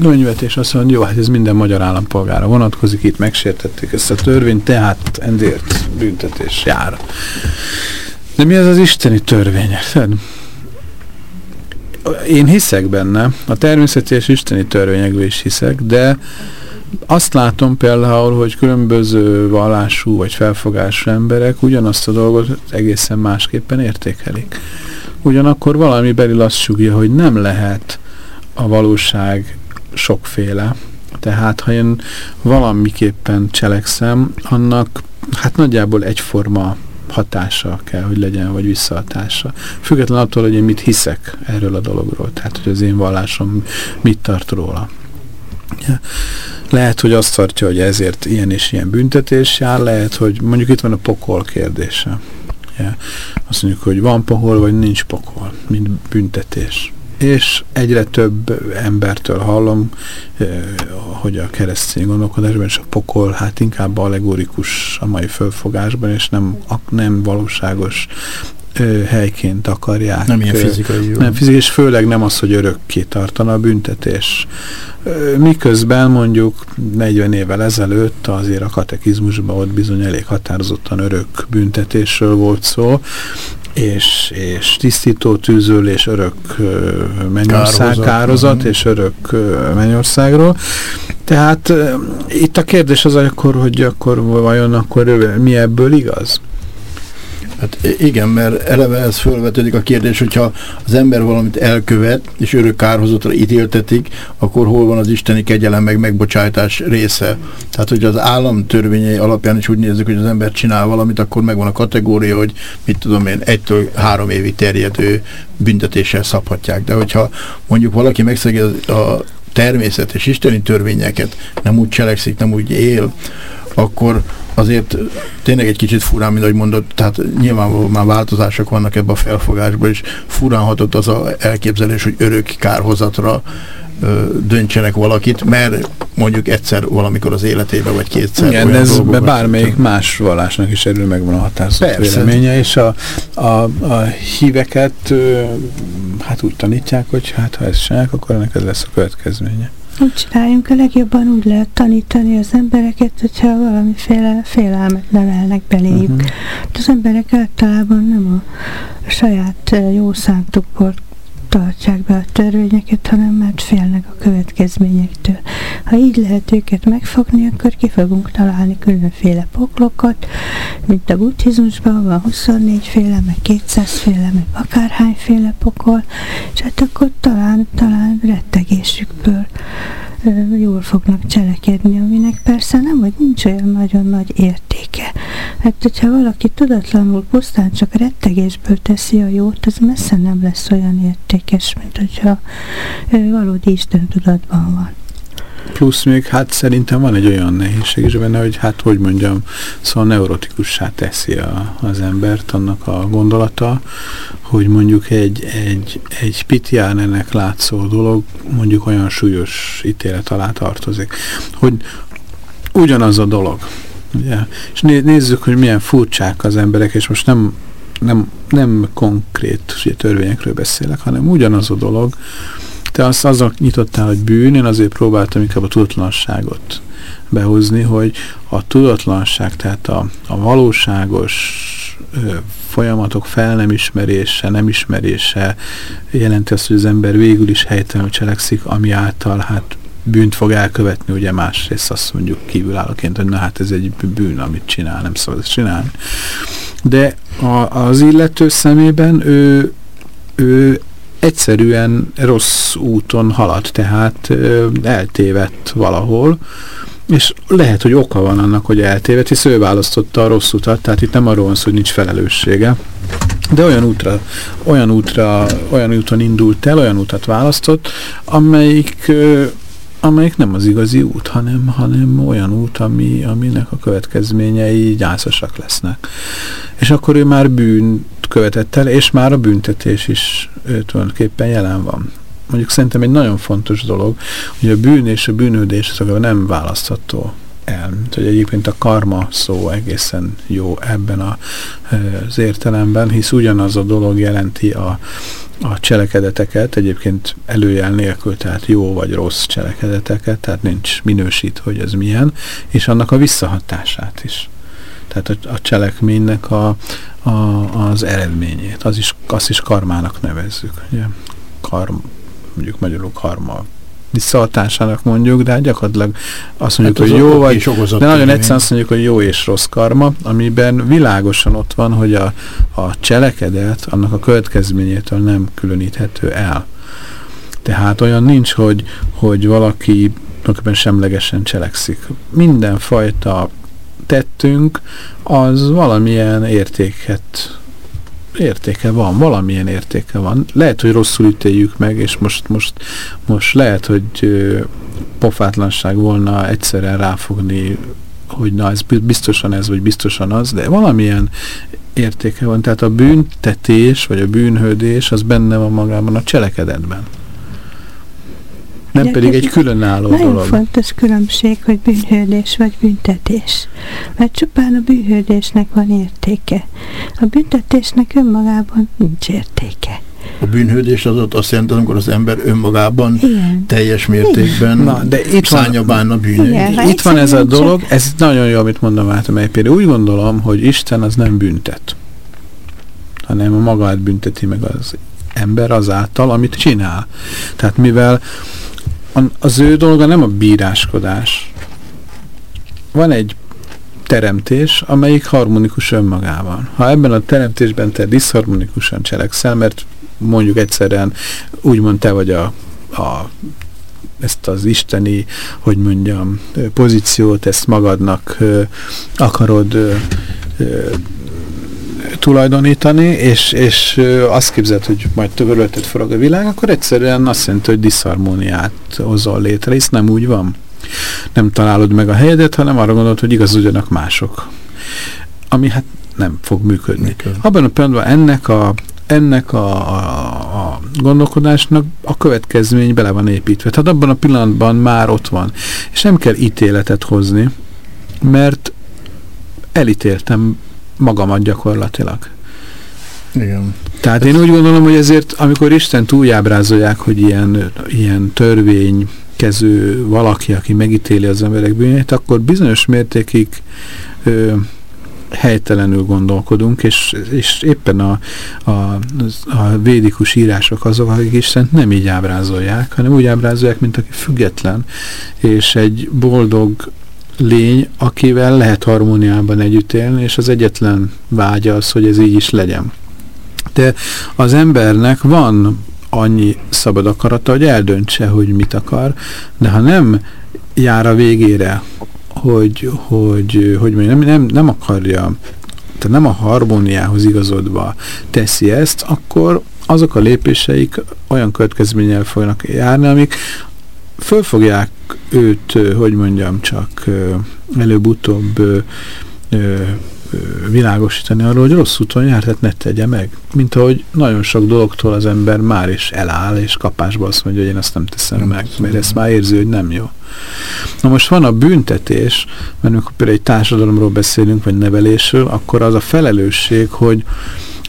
Speaker 3: könyvet, és azt mondja, jó, hát ez minden magyar állampolgára vonatkozik, itt megsértették ezt a törvényt, tehát ezért büntetés jár. De mi az az isteni törvény? Én hiszek benne, a természeti és isteni törvényekből is hiszek, de azt látom például, hogy különböző vallású vagy felfogású emberek ugyanazt a dolgot egészen másképpen értékelik. Ugyanakkor valami belül azt sugja, hogy nem lehet a valóság sokféle. Tehát, ha én valamiképpen cselekszem, annak hát nagyjából egyforma hatása kell, hogy legyen, vagy visszahatása. Független attól, hogy én mit hiszek erről a dologról, tehát, hogy az én vallásom mit tart róla. Lehet, hogy azt tartja, hogy ezért ilyen és ilyen büntetés jár, lehet, hogy mondjuk itt van a pokol kérdése. Azt mondjuk, hogy van pokol, vagy nincs pokol, mint büntetés. és egyre több embertől hallom, hogy a keresztény gondolkodásban és a pokol hát inkább allegorikus a mai fölfogásban, és nem, nem valóságos helyként akarják.
Speaker 1: Nem ilyen fizikai jó.
Speaker 3: Nem fizikai, és főleg nem az, hogy örökké tartana a büntetés. Miközben mondjuk 40 évvel ezelőtt azért a katekizmusban ott bizony elég határozottan örök büntetésről volt szó, és, és tisztító tűzölés, örök mennyország, kározat, és örök mennyországról. Tehát itt a kérdés az akkor, hogy akkor vajon akkor mi ebből igaz?
Speaker 1: Hát igen, mert eleve ez fölvetődik a kérdés, hogyha az ember valamit elkövet, és örök kárhozatra ítéltetik, akkor hol van az isteni kegyelem meg megbocsájtás része. Tehát, hogy az állam törvényei alapján is úgy nézzük, hogy az ember csinál valamit, akkor megvan a kategória, hogy mit tudom én, egytől három évi terjedő büntetéssel szabhatják. De hogyha mondjuk valaki megszegi a természet és isteni törvényeket, nem úgy cselekszik, nem úgy él, akkor azért tényleg egy kicsit furán, mint ahogy mondott, tehát nyilvánvalóan már változások vannak ebben a felfogásban, és furán hatott az a elképzelés, hogy örök kárhozatra ö, döntsenek valakit, mert mondjuk egyszer valamikor az életében, vagy kétszer.
Speaker 3: Igen, ez bármelyik más vallásnak is erről megvan a határozott véleménye, és a, a, a híveket ö, hát úgy tanítják, hogy hát ha ezt csinálják, akkor ennek ez lesz a következménye.
Speaker 2: Úgy csináljunk, a legjobban úgy lehet tanítani az embereket, hogyha valamiféle félelmet nevelnek beléjük. Uh-huh. Az emberek általában nem a saját jó szántukból tartsák be a törvényeket, hanem mert félnek a következményektől. Ha így lehet őket megfogni, akkor ki fogunk találni különféle poklokat, mint a buddhizmusban van 24 féle, meg 200 féle, meg akárhányféle pokol, és hát akkor talán, talán rettegésükből jól fognak cselekedni, aminek persze nem, hogy nincs olyan nagyon nagy értéke. Hát, hogyha valaki tudatlanul pusztán csak rettegésből teszi a jót, az messze nem lesz olyan értékes, mint hogyha valódi Isten tudatban van.
Speaker 3: Plusz még hát szerintem van egy olyan nehézség is benne, hogy hát hogy mondjam, szóval neurotikussá teszi a, az embert annak a gondolata, hogy mondjuk egy, egy, egy ennek látszó dolog mondjuk olyan súlyos ítélet alá tartozik. Hogy ugyanaz a dolog. Ugye? És né, nézzük, hogy milyen furcsák az emberek, és most nem, nem, nem konkrét ugye, törvényekről beszélek, hanem ugyanaz a dolog, te azt azzal nyitottál, hogy bűn, én azért próbáltam inkább a tudatlanságot behozni, hogy a tudatlanság, tehát a, a valóságos ö, folyamatok fel nem ismerése, nem ismerése jelenti azt, hogy az ember végül is helytelenül cselekszik, ami által hát bűnt fog elkövetni, ugye másrészt azt mondjuk kívülállóként, hogy na hát ez egy bűn, amit csinál, nem szabad csinálni. De a, az illető szemében ő, ő egyszerűen rossz úton halad, tehát ö, eltévedt valahol, és lehet, hogy oka van annak, hogy eltévedt, hisz ő választotta a rossz utat, tehát itt nem arról van szó, hogy nincs felelőssége, de olyan útra, olyan útra, olyan úton indult el, olyan utat választott, amelyik, ö, amelyik nem az igazi út, hanem, hanem olyan út, ami, aminek a következményei gyászosak lesznek. És akkor ő már bűn követett el, és már a büntetés is ő, tulajdonképpen jelen van. Mondjuk szerintem egy nagyon fontos dolog, hogy a bűn és a bűnődés azok nem választható el. Hogy egyébként a karma szó egészen jó ebben a, az értelemben, hisz ugyanaz a dolog jelenti a, a cselekedeteket, egyébként előjel nélkül, tehát jó vagy rossz cselekedeteket, tehát nincs minősít, hogy ez milyen, és annak a visszahatását is. Tehát a, a cselekménynek a, a, az eredményét, az is, azt is karmának nevezzük. Ugye? Karm, mondjuk magyarul karma visszahatásának mondjuk, de hát gyakorlatilag azt mondjuk, hát hogy jó vagy, de nagyon egyszerűen azt mondjuk, hogy jó és rossz karma, amiben világosan ott van, hogy a, a cselekedet annak a következményétől nem különíthető el. Tehát olyan nincs, hogy, hogy valaki semlegesen cselekszik. Mindenfajta tettünk, az valamilyen értéket értéke van, valamilyen értéke van. Lehet, hogy rosszul ítéljük meg, és most, most, most lehet, hogy pofátlanság volna egyszerűen ráfogni hogy na ez biztosan ez, vagy biztosan az, de valamilyen értéke van. Tehát a büntetés, vagy a bűnhődés, az benne van magában a cselekedetben. Nem Ugye, pedig egy különálló
Speaker 2: nagyon
Speaker 3: dolog.
Speaker 2: Nagyon fontos különbség, hogy bűnhődés vagy büntetés. Mert csupán a bűnhődésnek van értéke. A büntetésnek önmagában nincs értéke.
Speaker 1: A bűnhődés az ott azt jelenti, amikor az ember önmagában Igen. teljes mértékben Na, de itt van, bán a bűnhődés.
Speaker 3: Itt van ez a dolog, ez nagyon jó, amit mondom át, mert például úgy gondolom, hogy Isten az nem büntet, hanem a magát bünteti meg az ember azáltal, amit csinál. Tehát mivel az ő dolga nem a bíráskodás. Van egy teremtés, amelyik harmonikus önmagában. Ha ebben a teremtésben te diszharmonikusan cselekszel, mert mondjuk egyszerűen úgymond te vagy a, a ezt az isteni, hogy mondjam, pozíciót, ezt magadnak ö, akarod ö, ö, tulajdonítani, és, és azt képzeld, hogy majd törölted forog a világ, akkor egyszerűen azt jelenti, hogy diszharmóniát hozol létre, hisz nem úgy van. Nem találod meg a helyedet, hanem arra gondolod, hogy igazodjanak mások. Ami hát nem fog működni. Működ. Abban a pillanatban ennek a ennek a, a, a gondolkodásnak a következmény bele van építve. Tehát abban a pillanatban már ott van. És nem kell ítéletet hozni, mert elítéltem magamat gyakorlatilag.
Speaker 1: Igen.
Speaker 3: Tehát én úgy gondolom, hogy ezért, amikor Isten túljábrázolják, hogy ilyen, ilyen törvény kező valaki, aki megítéli az emberek bűnét, akkor bizonyos mértékig ö, helytelenül gondolkodunk, és, és éppen a, a, a védikus írások azok, akik Istent nem így ábrázolják, hanem úgy ábrázolják, mint aki független, és egy boldog lény, akivel lehet harmóniában együtt élni, és az egyetlen vágya az, hogy ez így is legyen. De az embernek van annyi szabad akarata, hogy eldöntse, hogy mit akar, de ha nem jár a végére, hogy, hogy, hogy mondjam, nem, nem, nem akarja, tehát nem a harmóniához igazodva teszi ezt, akkor azok a lépéseik olyan következménnyel fognak járni, amik föl fogják őt, hogy mondjam, csak előbb-utóbb világosítani arról, hogy rossz úton jár, tehát ne tegye meg. Mint ahogy nagyon sok dologtól az ember már is eláll, és kapásba azt mondja, hogy én ezt nem teszem nem meg, mert ezt már érzi, hogy nem jó. Na most van a büntetés, mert amikor például egy társadalomról beszélünk, vagy nevelésről, akkor az a felelősség, hogy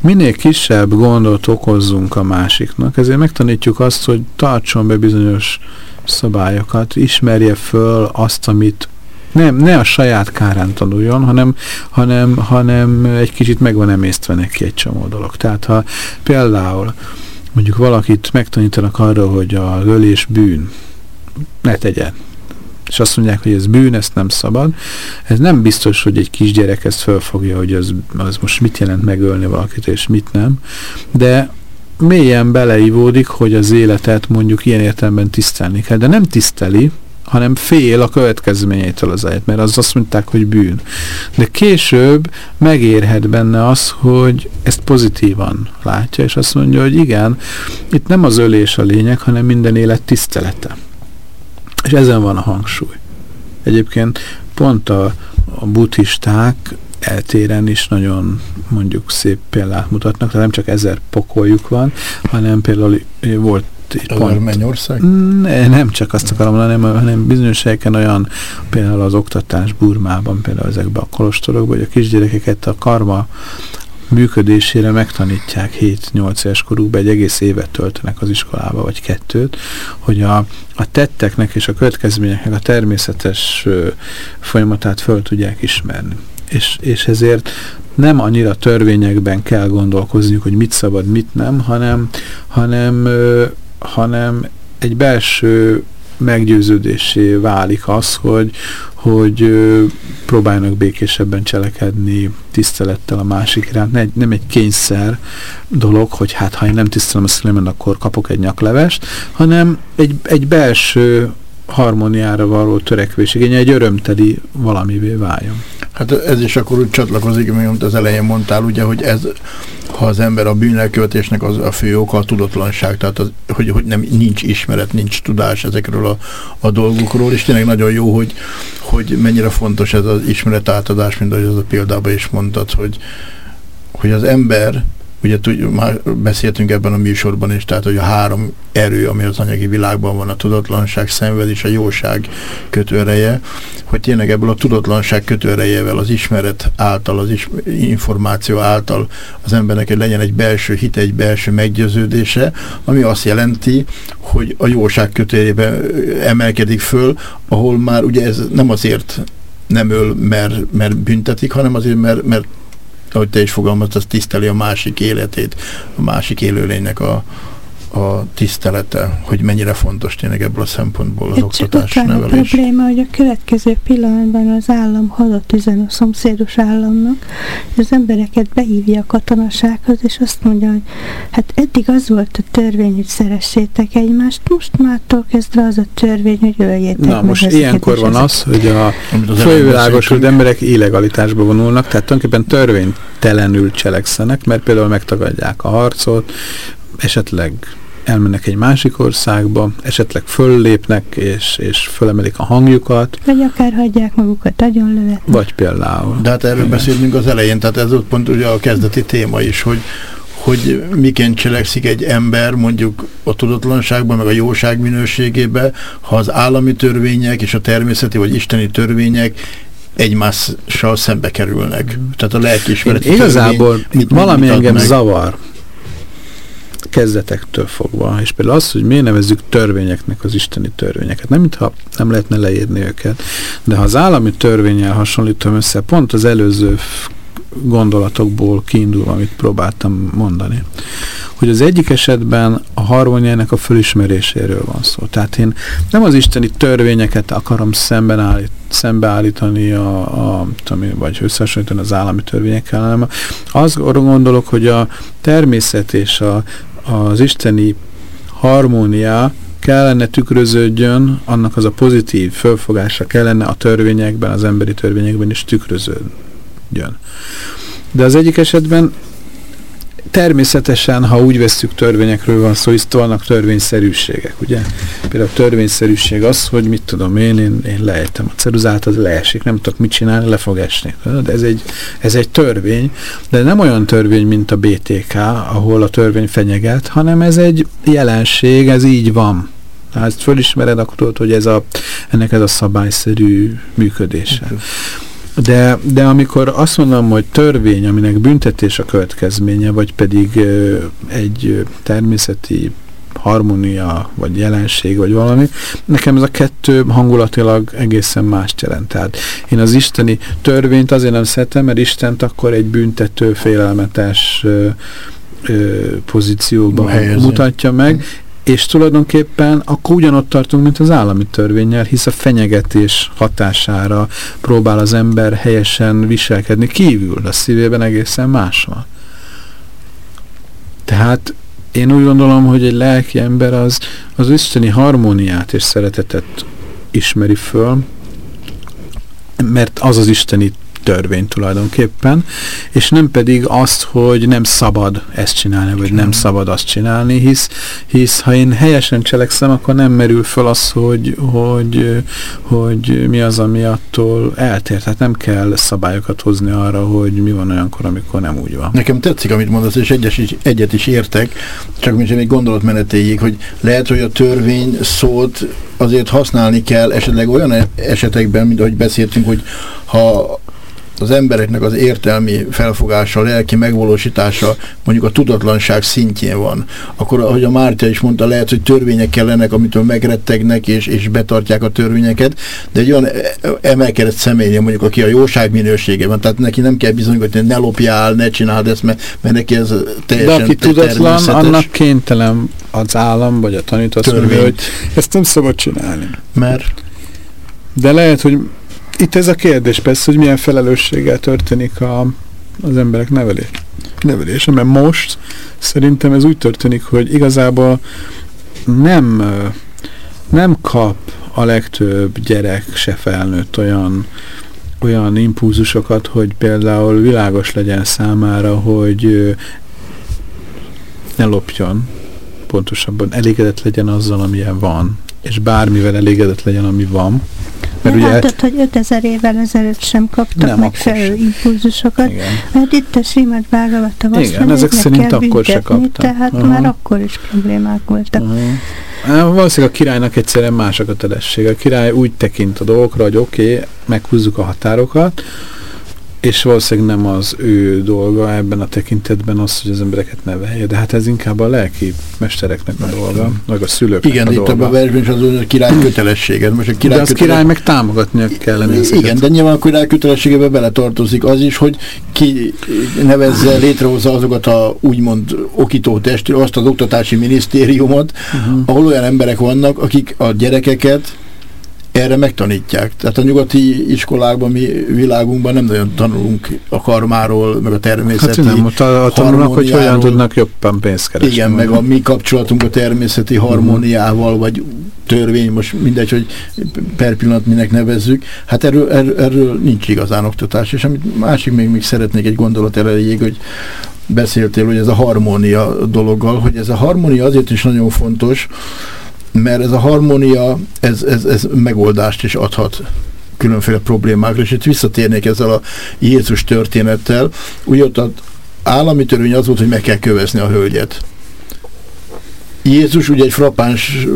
Speaker 3: minél kisebb gondot okozzunk a másiknak. Ezért megtanítjuk azt, hogy tartson be bizonyos szabályokat, ismerje föl azt, amit nem, ne a saját kárán tanuljon, hanem, hanem, hanem egy kicsit meg van emésztve neki egy csomó dolog. Tehát ha például mondjuk valakit megtanítanak arra, hogy a ölés bűn, ne tegyen, és azt mondják, hogy ez bűn, ezt nem szabad. Ez nem biztos, hogy egy kisgyerek ezt felfogja, hogy az, az most mit jelent megölni valakit, és mit nem, de mélyen beleivódik, hogy az életet mondjuk ilyen értelemben tisztelni kell, de nem tiszteli, hanem fél a következményétől az eljött, mert az azt mondták, hogy bűn. De később megérhet benne az, hogy ezt pozitívan látja, és azt mondja, hogy igen, itt nem az ölés a lényeg, hanem minden élet tisztelete. És ezen van a hangsúly. Egyébként pont a, a buddhisták eltéren is nagyon mondjuk szép példát mutatnak, tehát nem csak ezer pokoljuk van, hanem például volt
Speaker 1: pont. Mennyország?
Speaker 3: Ne, nem csak azt akarom mondani, hanem bizonyos helyeken olyan, például az oktatás Burmában, például ezekben a kolostorokban, hogy a kisgyerekeket a karma működésére megtanítják 7-8 éves korukban, egy egész évet töltenek az iskolába, vagy kettőt, hogy a, a tetteknek és a következményeknek a természetes ö, folyamatát föl tudják ismerni. És, és ezért nem annyira törvényekben kell gondolkozniuk, hogy mit szabad, mit nem, hanem, hanem, hanem egy belső meggyőződésé válik az, hogy, hogy ö, próbáljanak békésebben cselekedni tisztelettel a másik iránt. Ne, nem egy kényszer dolog, hogy hát ha én nem tisztelem a szüleimet, akkor kapok egy nyaklevest, hanem egy, egy belső harmóniára való törekvés, igény, egy örömteli valamivé váljon.
Speaker 1: Hát ez is akkor úgy csatlakozik, mint az elején mondtál, ugye, hogy ez, ha az ember a bűnelkövetésnek az a fő oka a tudatlanság, tehát az, hogy, hogy nem, nincs ismeret, nincs tudás ezekről a, a dolgokról, és tényleg nagyon jó, hogy, hogy mennyire fontos ez az ismeret átadás, mint ahogy az a példában is mondtad, hogy, hogy az ember Ugye már beszéltünk ebben a műsorban is, tehát hogy a három erő, ami az anyagi világban van, a tudatlanság, szenvedés, a jóság kötőereje, hogy tényleg ebből a tudatlanság kötőerejével, az ismeret által, az is, információ által az embernek egy legyen egy belső hit, egy belső meggyőződése, ami azt jelenti, hogy a jóság kötőjébe emelkedik föl, ahol már ugye ez nem azért nem öl, mert, mert büntetik, hanem azért, mert, mert ahogy te is fogalmaztad, tiszteli a másik életét, a másik élőlénynek a, a tisztelete, hogy mennyire fontos tényleg ebből a szempontból az Egy oktatás,
Speaker 2: csak nevelés. a probléma, hogy a következő pillanatban az állam halott üzen a szomszédos államnak, és az embereket behívja a katonasághoz, és azt mondja, hogy hát eddig az volt a törvény, hogy szeressétek egymást, most mártól kezdve az a törvény, hogy öljétek
Speaker 3: Na, most ilyenkor van az, hogy a fővilágosult emberek illegalitásba vonulnak, tehát tulajdonképpen törvénytelenül cselekszenek, mert például megtagadják a harcot, esetleg elmennek egy másik országba, esetleg föllépnek, és, és fölemelik a hangjukat.
Speaker 2: Vagy akár hagyják magukat lövet.
Speaker 3: Vagy például.
Speaker 1: De hát erről beszélünk az elején, tehát ez ott pont ugye a kezdeti téma is, hogy hogy miként cselekszik egy ember mondjuk a tudatlanságban, meg a jóság minőségében, ha az állami törvények és a természeti vagy isteni törvények egymással szembe kerülnek. Tehát a lelkiismereti
Speaker 3: Igazából mit, valami engem meg? zavar kezdetektől fogva, és például az, hogy miért nevezzük törvényeknek az isteni törvényeket. Nem, mintha nem lehetne leírni őket, de ha az állami törvényel hasonlítom össze, pont az előző gondolatokból kiindulva, amit próbáltam mondani. Hogy az egyik esetben a harmóniának a fölismeréséről van szó. Tehát én nem az isteni törvényeket akarom szemben állít, szembeállítani, a, a, tudom, vagy összehasonlítani az állami törvényekkel, hanem azt gondolok, hogy a természet és a, az isteni harmónia kellene tükröződjön, annak az a pozitív fölfogása kellene a törvényekben, az emberi törvényekben is tükröződjön. De az egyik esetben természetesen, ha úgy veszük törvényekről van szó, hisz vannak törvényszerűségek, ugye? Például a törvényszerűség az, hogy mit tudom én, én, én lejtem a ceruzát, az leesik, nem tudok mit csinálni, le fog esni. De ez egy, ez egy törvény, de nem olyan törvény, mint a BTK, ahol a törvény fenyeget, hanem ez egy jelenség, ez így van. Ha ezt fölismered, akkor tudod, hogy ez a, ennek ez a szabályszerű működése. Okay. De, de amikor azt mondom, hogy törvény, aminek büntetés a következménye, vagy pedig egy természeti harmónia, vagy jelenség, vagy valami, nekem ez a kettő hangulatilag egészen más jelent. Tehát én az isteni törvényt azért nem szeretem, mert Istent akkor egy büntető, félelmetes ö, ö, pozícióban mutatja meg, és tulajdonképpen akkor ugyanott tartunk, mint az állami törvényel, hisz a fenyegetés hatására próbál az ember helyesen viselkedni kívül, a szívében egészen más van. Tehát én úgy gondolom, hogy egy lelki ember az, az isteni harmóniát és szeretetet ismeri föl, mert az az isteni törvény tulajdonképpen, és nem pedig azt, hogy nem szabad ezt csinálni, vagy nem szabad azt csinálni, hisz, hisz ha én helyesen cselekszem, akkor nem merül föl az, hogy, hogy, hogy mi az, ami attól eltér. Tehát nem kell szabályokat hozni arra, hogy mi van olyankor, amikor nem úgy van.
Speaker 1: Nekem tetszik, amit mondasz, és egyes is, egyet is értek, csak mint egy gondolatmenetéig, hogy lehet, hogy a törvény szót azért használni kell esetleg olyan esetekben, mint ahogy beszéltünk, hogy ha az embereknek az értelmi felfogása, a lelki megvalósítása mondjuk a tudatlanság szintjén van, akkor, ahogy a Mártia is mondta, lehet, hogy törvények kellenek, amitől megrettegnek és, és betartják a törvényeket, de egy olyan emelkedett személye, mondjuk, aki a jóság minőségében, tehát neki nem kell bizonyítani, hogy ne lopjál, ne csináld ezt, mert, mert neki ez teljesen
Speaker 3: De aki tudatlan, annak kénytelen az állam, vagy a tanító azt mondja, hogy ezt nem szabad csinálni.
Speaker 1: Mert?
Speaker 3: De lehet, hogy itt ez a kérdés persze, hogy milyen felelősséggel történik a, az emberek nevelés, nevelése, mert most szerintem ez úgy történik, hogy igazából nem, nem kap a legtöbb gyerek se felnőtt olyan olyan impulzusokat, hogy például világos legyen számára, hogy ne lopjon, pontosabban elégedett legyen azzal, amilyen van, és bármivel elégedett legyen, ami van.
Speaker 2: Mert ugye látod, hogy 5000 évvel ezelőtt sem kaptak nem, megfelelő impulzusosak, mert itt a Srimad Bhagavata azt
Speaker 3: Igen, ezek szerint akkor se kaptak.
Speaker 2: Tehát uh -huh. már akkor is problémák voltak. Uh
Speaker 3: -huh. Valószínűleg a királynak egyszerűen más a kötelessége. A király úgy tekint a dolgokra, hogy oké, okay, meghúzzuk a határokat, és valószínűleg nem az ő dolga ebben a tekintetben az, hogy az embereket nevelje, de hát ez inkább a lelki mestereknek a dolga, meg a szülőknek
Speaker 1: Igen,
Speaker 3: a
Speaker 1: itt dolga. a versben is az a király kötelessége.
Speaker 3: Most a király de az kötele... király meg támogatnia kellene
Speaker 1: ezeket. Igen, de nyilván a király kötelességebe beletartozik az is, hogy ki nevezze, létrehozza azokat a úgymond okító testű, azt az oktatási minisztériumot, uh -huh. ahol olyan emberek vannak, akik a gyerekeket erre megtanítják. Tehát a nyugati iskolákban, mi világunkban nem nagyon tanulunk a karmáról, meg a természeti
Speaker 3: hát nem, a, a tanulnak, hogy hogyan tudnak jobban pénzt keresni.
Speaker 1: Igen, meg a mi kapcsolatunk a természeti mhm. harmóniával, vagy törvény, most mindegy, hogy per pillanat minek nevezzük, hát erről, erről, erről nincs igazán oktatás. És amit másik még, még szeretnék egy gondolat erejéig, hogy beszéltél, hogy ez a harmónia dologgal, hogy ez a harmónia azért is nagyon fontos, mert ez a harmónia, ez, ez, ez megoldást is adhat különféle problémákra, és itt visszatérnék ezzel a Jézus történettel. Úgy ott az állami törvény az volt, hogy meg kell kövezni a hölgyet. Jézus ugye egy frappáns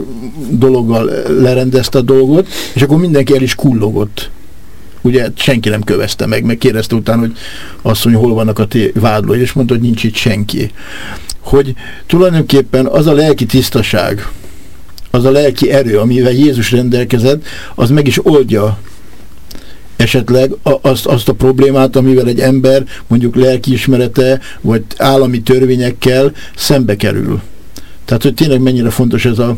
Speaker 1: dologgal lerendezte a dolgot, és akkor mindenki el is kullogott. Ugye senki nem kövezte meg, meg kérdezte utána, hogy azt mondja, hol vannak a vádlói, és mondta, hogy nincs itt senki. Hogy tulajdonképpen az a lelki tisztaság, az a lelki erő, amivel Jézus rendelkezett, az meg is oldja esetleg azt, azt a problémát, amivel egy ember mondjuk lelkiismerete vagy állami törvényekkel szembe kerül. Tehát, hogy tényleg mennyire fontos ez a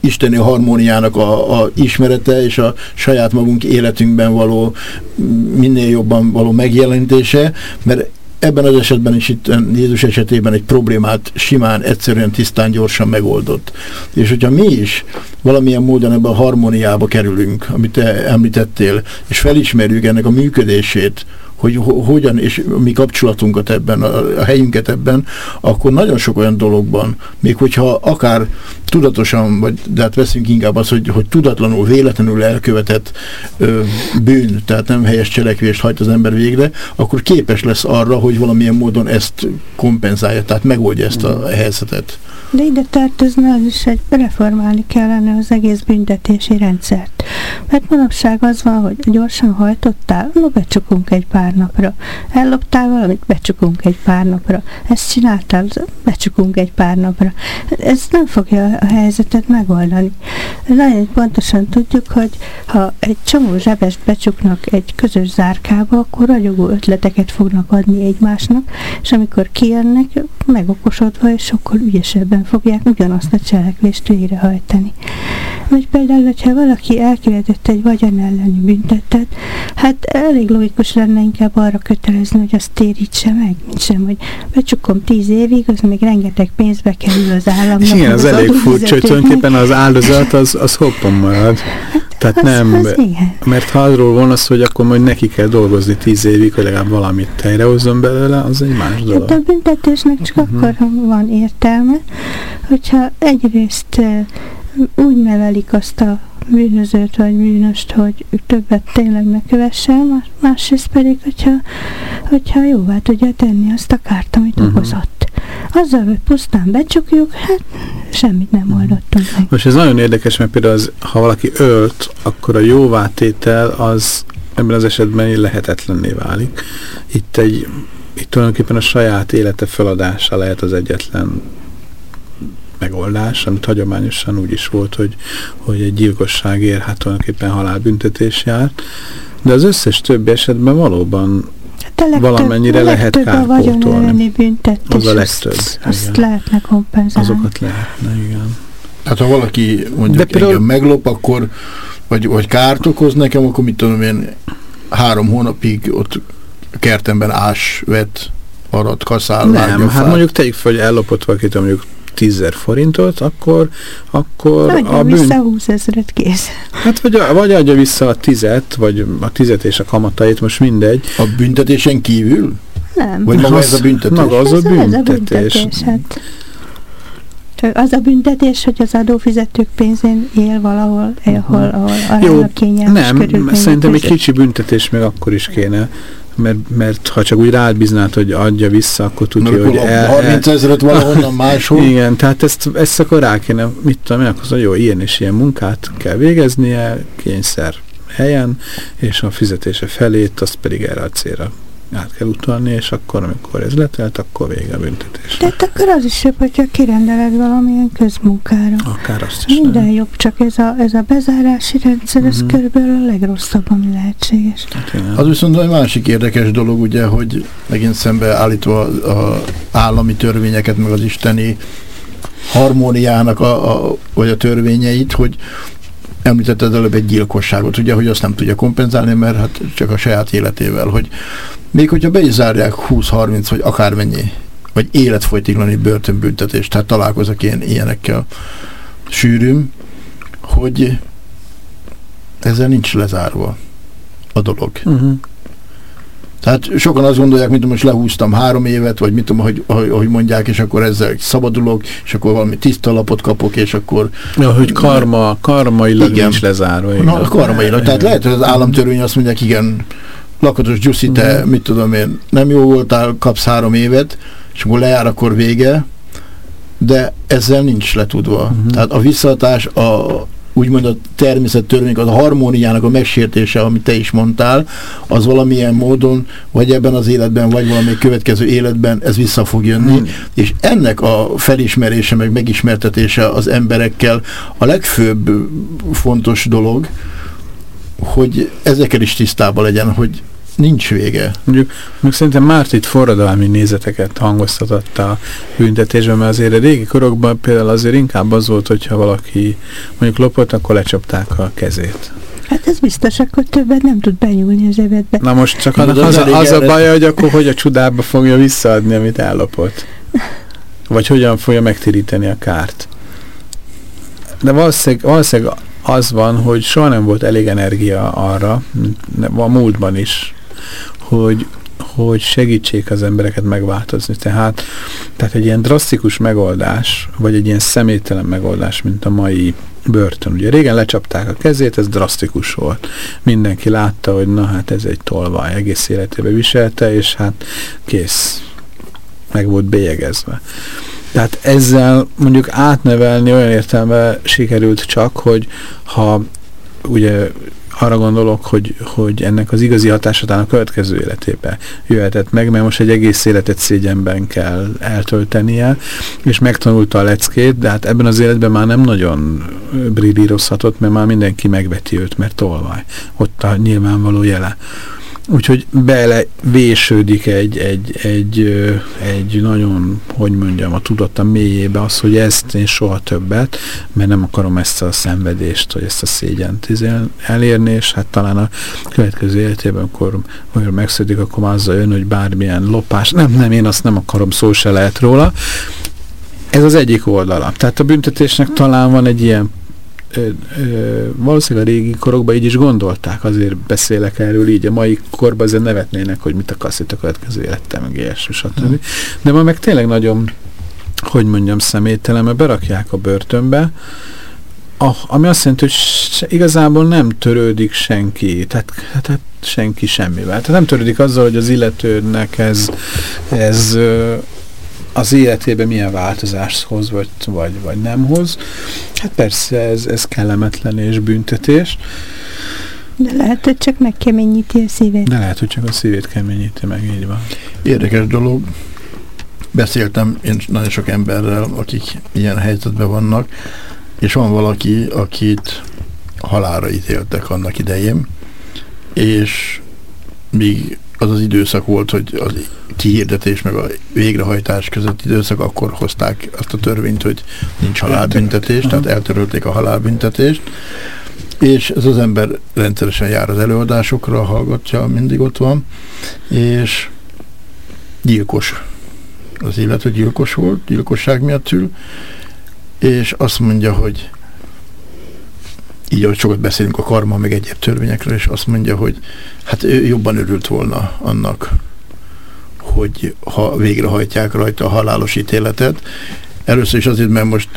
Speaker 1: isteni harmóniának a, a ismerete és a saját magunk életünkben való minél jobban való megjelenítése, mert ebben az esetben is itt Jézus esetében egy problémát simán, egyszerűen, tisztán, gyorsan megoldott. És hogyha mi is valamilyen módon ebben a harmóniába kerülünk, amit te említettél, és felismerjük ennek a működését, hogy hogyan és mi kapcsolatunkat ebben, a, a helyünket ebben, akkor nagyon sok olyan dologban, még hogyha akár tudatosan, vagy de hát veszünk inkább az, hogy, hogy tudatlanul, véletlenül elkövetett ö, bűn, tehát nem helyes cselekvést hajt az ember végre, akkor képes lesz arra, hogy valamilyen módon ezt kompenzálja, tehát megoldja ezt a helyzetet.
Speaker 2: De ide tartozna az is, hogy reformálni kellene az egész büntetési rendszert. Mert manapság az van, hogy gyorsan hajtottál, no becsukunk egy pár napra. Elloptál valamit, becsukunk egy pár napra. Ezt csináltál, becsukunk egy pár napra. Ez nem fogja a helyzetet megoldani. Nagyon pontosan tudjuk, hogy ha egy csomó zsebest becsuknak egy közös zárkába, akkor ragyogó ötleteket fognak adni egymásnak, és amikor kijönnek, megokosodva, és sokkal ügyesebben fogják ugyanazt a cselekvést végrehajtani. Vagy például, hogyha valaki elkövetett egy vagyon elleni büntetet, hát elég logikus lenne inkább arra kötelezni, hogy azt térítse meg, mint sem, hogy becsukom tíz évig, az még rengeteg pénzbe kerül az államnak.
Speaker 3: Igen, az, az elég furcsa, hogy tulajdonképpen az áldozat az, az hoppon marad. Hát, Tehát az, nem, az mert ha arról van az, hogy akkor majd neki kell dolgozni tíz évig, hogy legalább valamit helyrehozzon belőle, az egy más dolog.
Speaker 2: Hát a büntetésnek csak uh mhm. -huh. akkor van értelme, hogyha egyrészt úgy nevelik azt a bűnözőt vagy bűnöst, hogy többet tényleg ne kövessen, másrészt pedig, hogyha, hogyha jóvá tudja tenni azt a kárt, amit uh mhm. -huh. okozott. Azzal, hogy pusztán becsukjuk, hát semmit nem mhm. oldottunk meg.
Speaker 3: Most ez nagyon érdekes, mert például az, ha valaki ölt, akkor a jóvátétel az ebben az esetben lehetetlenné válik. Itt egy itt tulajdonképpen a saját élete feladása lehet az egyetlen megoldás, amit hagyományosan úgy is volt, hogy, hogy egy gyilkosságért hát tulajdonképpen halálbüntetés jár, de az összes többi esetben valóban hát legtöbb, valamennyire lehet kárpótolni.
Speaker 2: Az a legtöbb. Azt, azt lehetne kompenzálni.
Speaker 3: Azokat lehetne, igen.
Speaker 1: Hát ha valaki mondjuk De például... engem meglop, akkor vagy, vagy kárt okoz nekem, akkor mit tudom én, három hónapig ott kertemben ás vett, arat, kaszál,
Speaker 3: Nem, hát mondjuk tegyük fel, hogy ellopott valakit, mondjuk tízzer forintot, akkor, akkor
Speaker 2: Adja
Speaker 3: a bűn...
Speaker 2: vissza 20 ezeret kész.
Speaker 3: Hát vagy, vagy adja vissza a tizet, vagy a tizet és a kamatait, most mindegy.
Speaker 1: A büntetésen kívül?
Speaker 2: Nem.
Speaker 1: Vagy maga
Speaker 3: Az-
Speaker 1: ez a büntetés?
Speaker 3: maga az a
Speaker 2: ez, ez a
Speaker 3: büntetés.
Speaker 2: büntetés. Hát. Csak az a büntetés, hogy az adófizetők pénzén él valahol, ahol, ahol
Speaker 3: Jó,
Speaker 2: aránylag kényelmes
Speaker 3: Nem, szerintem egy kicsi büntetés még akkor is kéne, mert, mert ha csak úgy rád bíznád, hogy adja vissza, akkor tudja, hogy el,
Speaker 1: 30 ezeret valahonnan máshol.
Speaker 3: Igen, tehát ezt, ezt akkor rá kéne, mit tudom én, akkor hogy jó, ilyen és ilyen munkát kell végeznie, kényszer helyen, és a fizetése felét, azt pedig erre a célra át kell utalni, és akkor, amikor ez letelt, akkor vége a büntetés.
Speaker 2: De hát akkor az is jobb, hogyha kirendeled valamilyen közmunkára.
Speaker 3: Akár azt is.
Speaker 2: Minden
Speaker 3: nem.
Speaker 2: jobb, csak ez a, ez a bezárási rendszer, ez
Speaker 3: Mhm.
Speaker 2: körülbelül a legrosszabb, ami lehetséges.
Speaker 3: Hát igen.
Speaker 1: Az viszont egy másik érdekes dolog, ugye, hogy megint szembe állítva a állami törvényeket, meg az isteni harmóniának a, a, vagy a törvényeit, hogy említetted előbb egy gyilkosságot, ugye, hogy azt nem tudja kompenzálni, mert hát csak a saját életével, hogy még hogyha be is zárják 20-30 vagy akármennyi, vagy életfolytiglani börtönbüntetést, tehát találkozok ilyen, ilyenekkel sűrűn, hogy ezzel nincs lezárva a dolog.
Speaker 3: Uh-huh.
Speaker 1: Tehát sokan azt gondolják, mint most lehúztam három évet, vagy mit tudom, hogy, hogy, mondják, és akkor ezzel szabadulok, és akkor valami tiszta lapot kapok, és akkor
Speaker 3: Ja, hogy karma, karmailag
Speaker 1: Igen.
Speaker 3: nincs lezárva.
Speaker 1: na,
Speaker 3: igaz.
Speaker 1: a karmailag. Tehát lehet, hogy az államtörvény azt mondják, igen, lakatos Gyuszi, te,
Speaker 3: Mhm.
Speaker 1: mit tudom én, nem jó voltál, kapsz három évet, és akkor lejár, akkor vége, de ezzel nincs letudva.
Speaker 3: Mhm.
Speaker 1: Tehát a visszatás, a, úgymond a természet törvények, az a harmóniának a megsértése, amit te is mondtál, az valamilyen módon, vagy ebben az életben, vagy valami következő életben ez vissza fog jönni,
Speaker 3: Mhm.
Speaker 1: és ennek a felismerése, meg megismertetése az emberekkel a legfőbb fontos dolog, hogy ezekkel is tisztában legyen, hogy nincs vége.
Speaker 3: Mondjuk, mondjuk szerintem Márt itt forradalmi nézeteket hangoztatott a büntetésben, mert azért a régi korokban például azért inkább az volt, hogyha valaki mondjuk lopott, akkor lecsapták a kezét.
Speaker 2: Hát ez biztos, akkor többet nem tud benyúlni az életbe.
Speaker 3: Na most csak annak az,
Speaker 1: elég
Speaker 3: a, az a baj, hogy akkor hogy a csodába fogja visszaadni, amit ellopott. Vagy hogyan fogja megtéríteni a kárt. De valószínűleg, valószínűleg az van, hogy soha nem volt elég energia arra, a múltban is, hogy, hogy segítsék az embereket megváltozni. Tehát, tehát egy ilyen drasztikus megoldás, vagy egy ilyen személytelen megoldás, mint a mai börtön. Ugye régen lecsapták a kezét, ez drasztikus volt. Mindenki látta, hogy na hát ez egy tolvaj, egész életébe viselte, és hát kész. Meg volt bélyegezve. Tehát ezzel mondjuk átnevelni olyan értelme sikerült csak, hogy ha ugye arra gondolok, hogy, hogy ennek az igazi hatása talán a következő életébe jöhetett meg, mert most egy egész életet szégyenben kell eltöltenie, és megtanulta a leckét, de hát ebben az életben már nem nagyon brillírozhatott, mert már mindenki megveti őt, mert tolvaj. Ott a nyilvánvaló jele. Úgyhogy bele vésődik egy, egy, egy, egy nagyon, hogy mondjam, a tudatta mélyébe az, hogy ezt én soha többet, mert nem akarom ezt a szenvedést, vagy ezt a szégyent izé- elérni, és hát talán a következő életében, amikor olyan megsződik, akkor már azzal jön, hogy bármilyen lopás, nem, nem, én azt nem akarom, szó se lehet róla. Ez az egyik oldala. Tehát a büntetésnek talán van egy ilyen ö, ö, valószínűleg a régi korokban így is gondolták, azért beszélek erről így, a mai korban azért nevetnének, hogy mit akarsz itt a következő élettel, meg ilyesmi, stb. De ma meg tényleg nagyon, hogy mondjam, személytelen, mert berakják a börtönbe, a, ami azt jelenti, hogy se, igazából nem törődik senki, tehát, tehát senki semmivel. Tehát nem törődik azzal, hogy az illetőnek ez, ez az életében milyen változást hoz, vagy, vagy, vagy nem hoz. Hát persze ez, ez kellemetlen és büntetés,
Speaker 2: De lehet, hogy csak megkeményíti a szívét.
Speaker 3: de lehet, hogy csak a szívét keményíti meg, így van.
Speaker 1: Érdekes dolog. Beszéltem én nagyon sok emberrel, akik ilyen helyzetben vannak, és van valaki, akit halára ítéltek annak idején, és míg az az időszak volt, hogy az kihirdetés meg a végrehajtás között időszak, akkor hozták azt a törvényt, hogy nincs halálbüntetés, tehát eltörölték a halálbüntetést, és ez az ember rendszeresen jár az előadásokra, hallgatja, mindig ott van, és gyilkos. Az illető gyilkos volt, gyilkosság miatt ül, és azt mondja, hogy így, ahogy sokat beszélünk a karma, meg egyéb törvényekről, és azt mondja, hogy hát ő jobban örült volna annak, hogy ha végrehajtják rajta a halálos ítéletet. Először is azért, mert most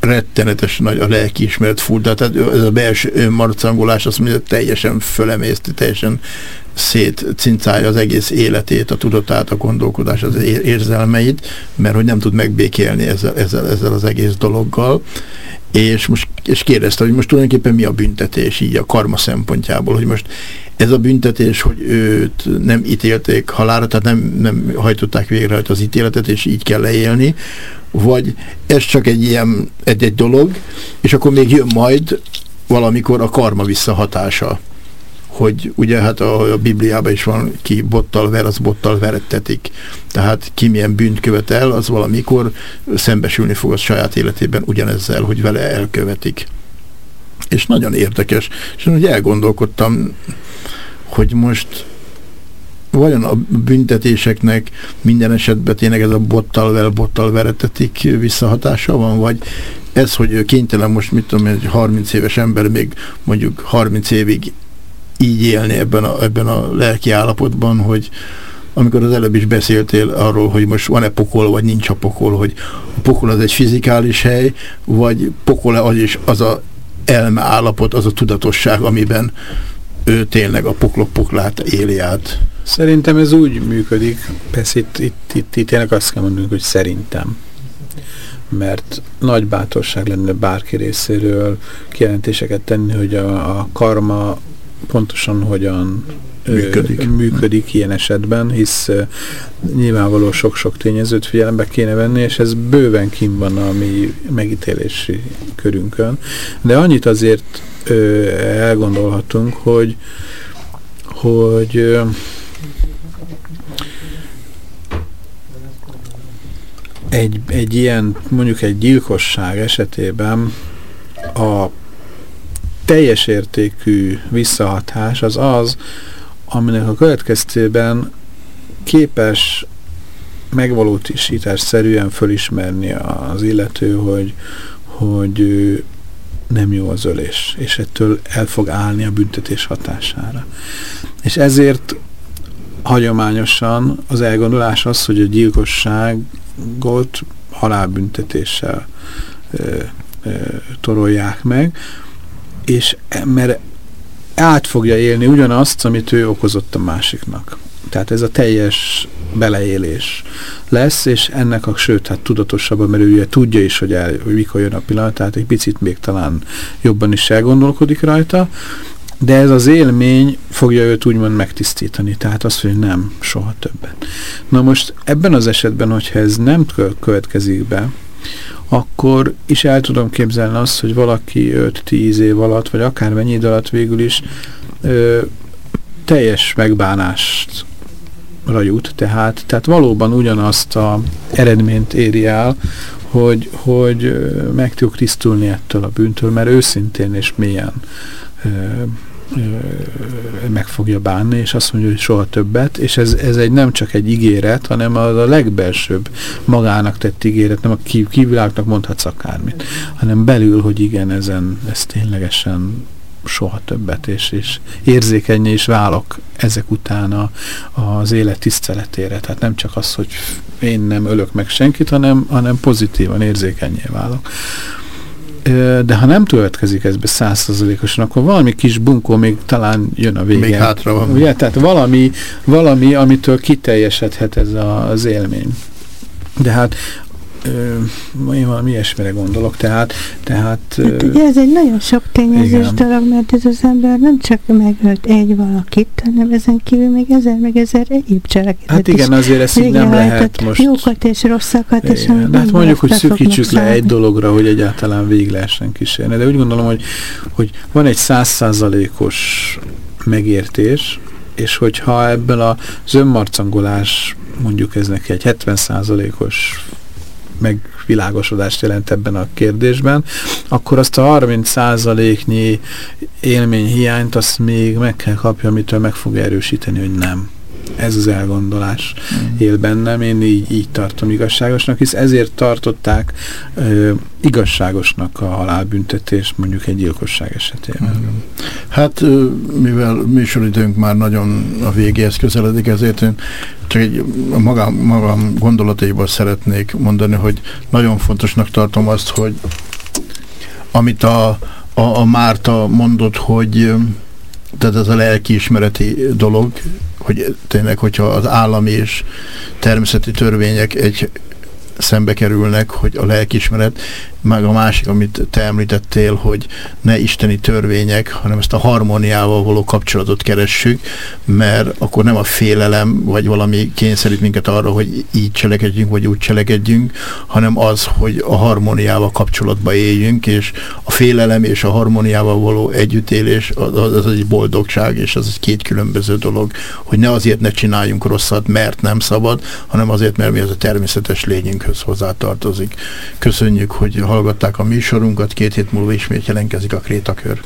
Speaker 1: rettenetes nagy a lelkiismeret full, tehát ez a belső önmarcangolás azt mondja, teljesen fölemészti, teljesen szétcincálja az egész életét, a tudatát, a gondolkodás, az érzelmeit, mert hogy nem tud megbékélni ezzel, ezzel, ezzel az egész dologgal és, most, és kérdezte, hogy most tulajdonképpen mi a büntetés így a karma szempontjából, hogy most ez a büntetés, hogy őt nem ítélték halára, tehát nem, nem hajtották végre az ítéletet, és így kell leélni, vagy ez csak egy ilyen egy-egy dolog, és akkor még jön majd valamikor a karma visszahatása hogy ugye hát a, a Bibliában is van, ki bottal ver, az bottal verettetik. Tehát ki milyen bűnt követ el, az valamikor szembesülni fog a saját életében ugyanezzel, hogy vele elkövetik. És nagyon érdekes. És én úgy elgondolkodtam, hogy most vajon a büntetéseknek minden esetben tényleg ez a bottal vel, bottal veretetik visszahatása van, vagy ez, hogy kénytelen most, mit tudom, egy 30 éves ember még mondjuk 30 évig így élni ebben a, ebben a lelki állapotban, hogy amikor az előbb is beszéltél arról, hogy most van-e pokol, vagy nincs a pokol, hogy a pokol az egy fizikális hely, vagy pokol-e az is az a elme állapot, az a tudatosság, amiben ő tényleg a poklok poklát éli át.
Speaker 3: Szerintem ez úgy működik, persze itt, itt, itt, itt tényleg azt kell mondanunk, hogy szerintem mert nagy bátorság lenne bárki részéről kijelentéseket tenni, hogy a, a karma pontosan hogyan működik, működik ilyen esetben, hisz nyilvánvaló sok-sok tényezőt figyelembe kéne venni, és ez bőven kim van a mi megítélési körünkön. De annyit azért elgondolhatunk, hogy hogy egy, egy ilyen, mondjuk egy gyilkosság esetében a teljes értékű visszahatás az az, aminek a következtében képes megvalósítás szerűen fölismerni az illető, hogy, hogy nem jó az ölés, és ettől el fog állni a büntetés hatására. És ezért hagyományosan az elgondolás az, hogy a gyilkosságot halálbüntetéssel ö, ö, torolják meg, és e, mert át fogja élni ugyanazt, amit ő okozott a másiknak. Tehát ez a teljes beleélés lesz, és ennek a, sőt, hát tudatosabban, mert ő ugye tudja is, hogy, el, hogy mikor jön a pillanat, tehát egy picit még talán jobban is elgondolkodik rajta, de ez az élmény fogja őt úgymond megtisztítani, tehát azt, hogy nem, soha többet. Na most ebben az esetben, hogyha ez nem következik be, akkor is el tudom képzelni azt, hogy valaki 5-10 év alatt, vagy akármennyi idő alatt végül is ö, teljes megbánást jut, tehát, tehát valóban ugyanazt a eredményt éri el, hogy, hogy meg tudjuk tisztulni ettől a bűntől, mert őszintén és mélyen meg fogja bánni, és azt mondja, hogy soha többet, és ez, ez egy nem csak egy ígéret, hanem az a legbelsőbb magának tett ígéret, nem a kívülágnak mondhatsz akármit, hanem belül, hogy igen, ezen, ez ténylegesen soha többet, és, és érzékenyé is válok ezek után a, az élet tiszteletére. Tehát nem csak az, hogy én nem ölök meg senkit, hanem, hanem pozitívan érzékenyé válok de ha nem következik ez be százszerzalékosan, akkor valami kis bunkó még talán jön a vége.
Speaker 1: Még hátra van.
Speaker 3: Ugye? Tehát valami, valami amitől kiteljesedhet ez az élmény. De hát én valami ilyesmire gondolok, tehát... tehát
Speaker 2: hát ugye ez egy nagyon sok tényezős dolog, mert ez az ember nem csak megölt egy valakit, hanem ezen kívül még ezer, meg ezer egyéb cselekedet
Speaker 3: Hát igen, azért ezt így nem lehet most...
Speaker 2: Jókat és rosszakat, igen, és
Speaker 3: De hát mondjuk, hogy szűkítsük le egy dologra, hogy egyáltalán végig lehessen kísérni. De úgy gondolom, hogy, hogy van egy százszázalékos megértés, és hogyha ebből az önmarcangolás mondjuk ez neki egy 70 százalékos megvilágosodást jelent ebben a kérdésben, akkor azt a 30%-nyi élmény hiányt azt még meg kell kapja, amitől meg fog erősíteni, hogy nem. Ez az elgondolás mm. él bennem, én így, így tartom igazságosnak, hisz ezért tartották ö, igazságosnak a halálbüntetést mondjuk egy gyilkosság esetében. Mm.
Speaker 1: Hát mivel műsoridőnk már nagyon a végéhez közeledik, ezért én csak egy magam, magam gondolataiból szeretnék mondani, hogy nagyon fontosnak tartom azt, hogy amit a, a, a Márta mondott, hogy tehát ez a lelkiismereti dolog, hogy tényleg, hogyha az állami és természeti törvények egy szembe kerülnek, hogy a lelkismeret, meg a másik, amit te említettél, hogy ne isteni törvények, hanem ezt a harmóniával való kapcsolatot keressük, mert akkor nem a félelem, vagy valami kényszerít minket arra, hogy így cselekedjünk, vagy úgy cselekedjünk, hanem az, hogy a harmóniával kapcsolatba éljünk, és a félelem és a harmóniával való együttélés az, az egy boldogság, és az egy két különböző dolog, hogy ne azért ne csináljunk rosszat, mert nem szabad, hanem azért, mert mi az a természetes lényünkhöz hozzátartozik. Köszönjük, hogy hallgatták a műsorunkat, két hét múlva ismét jelentkezik a Krétakör.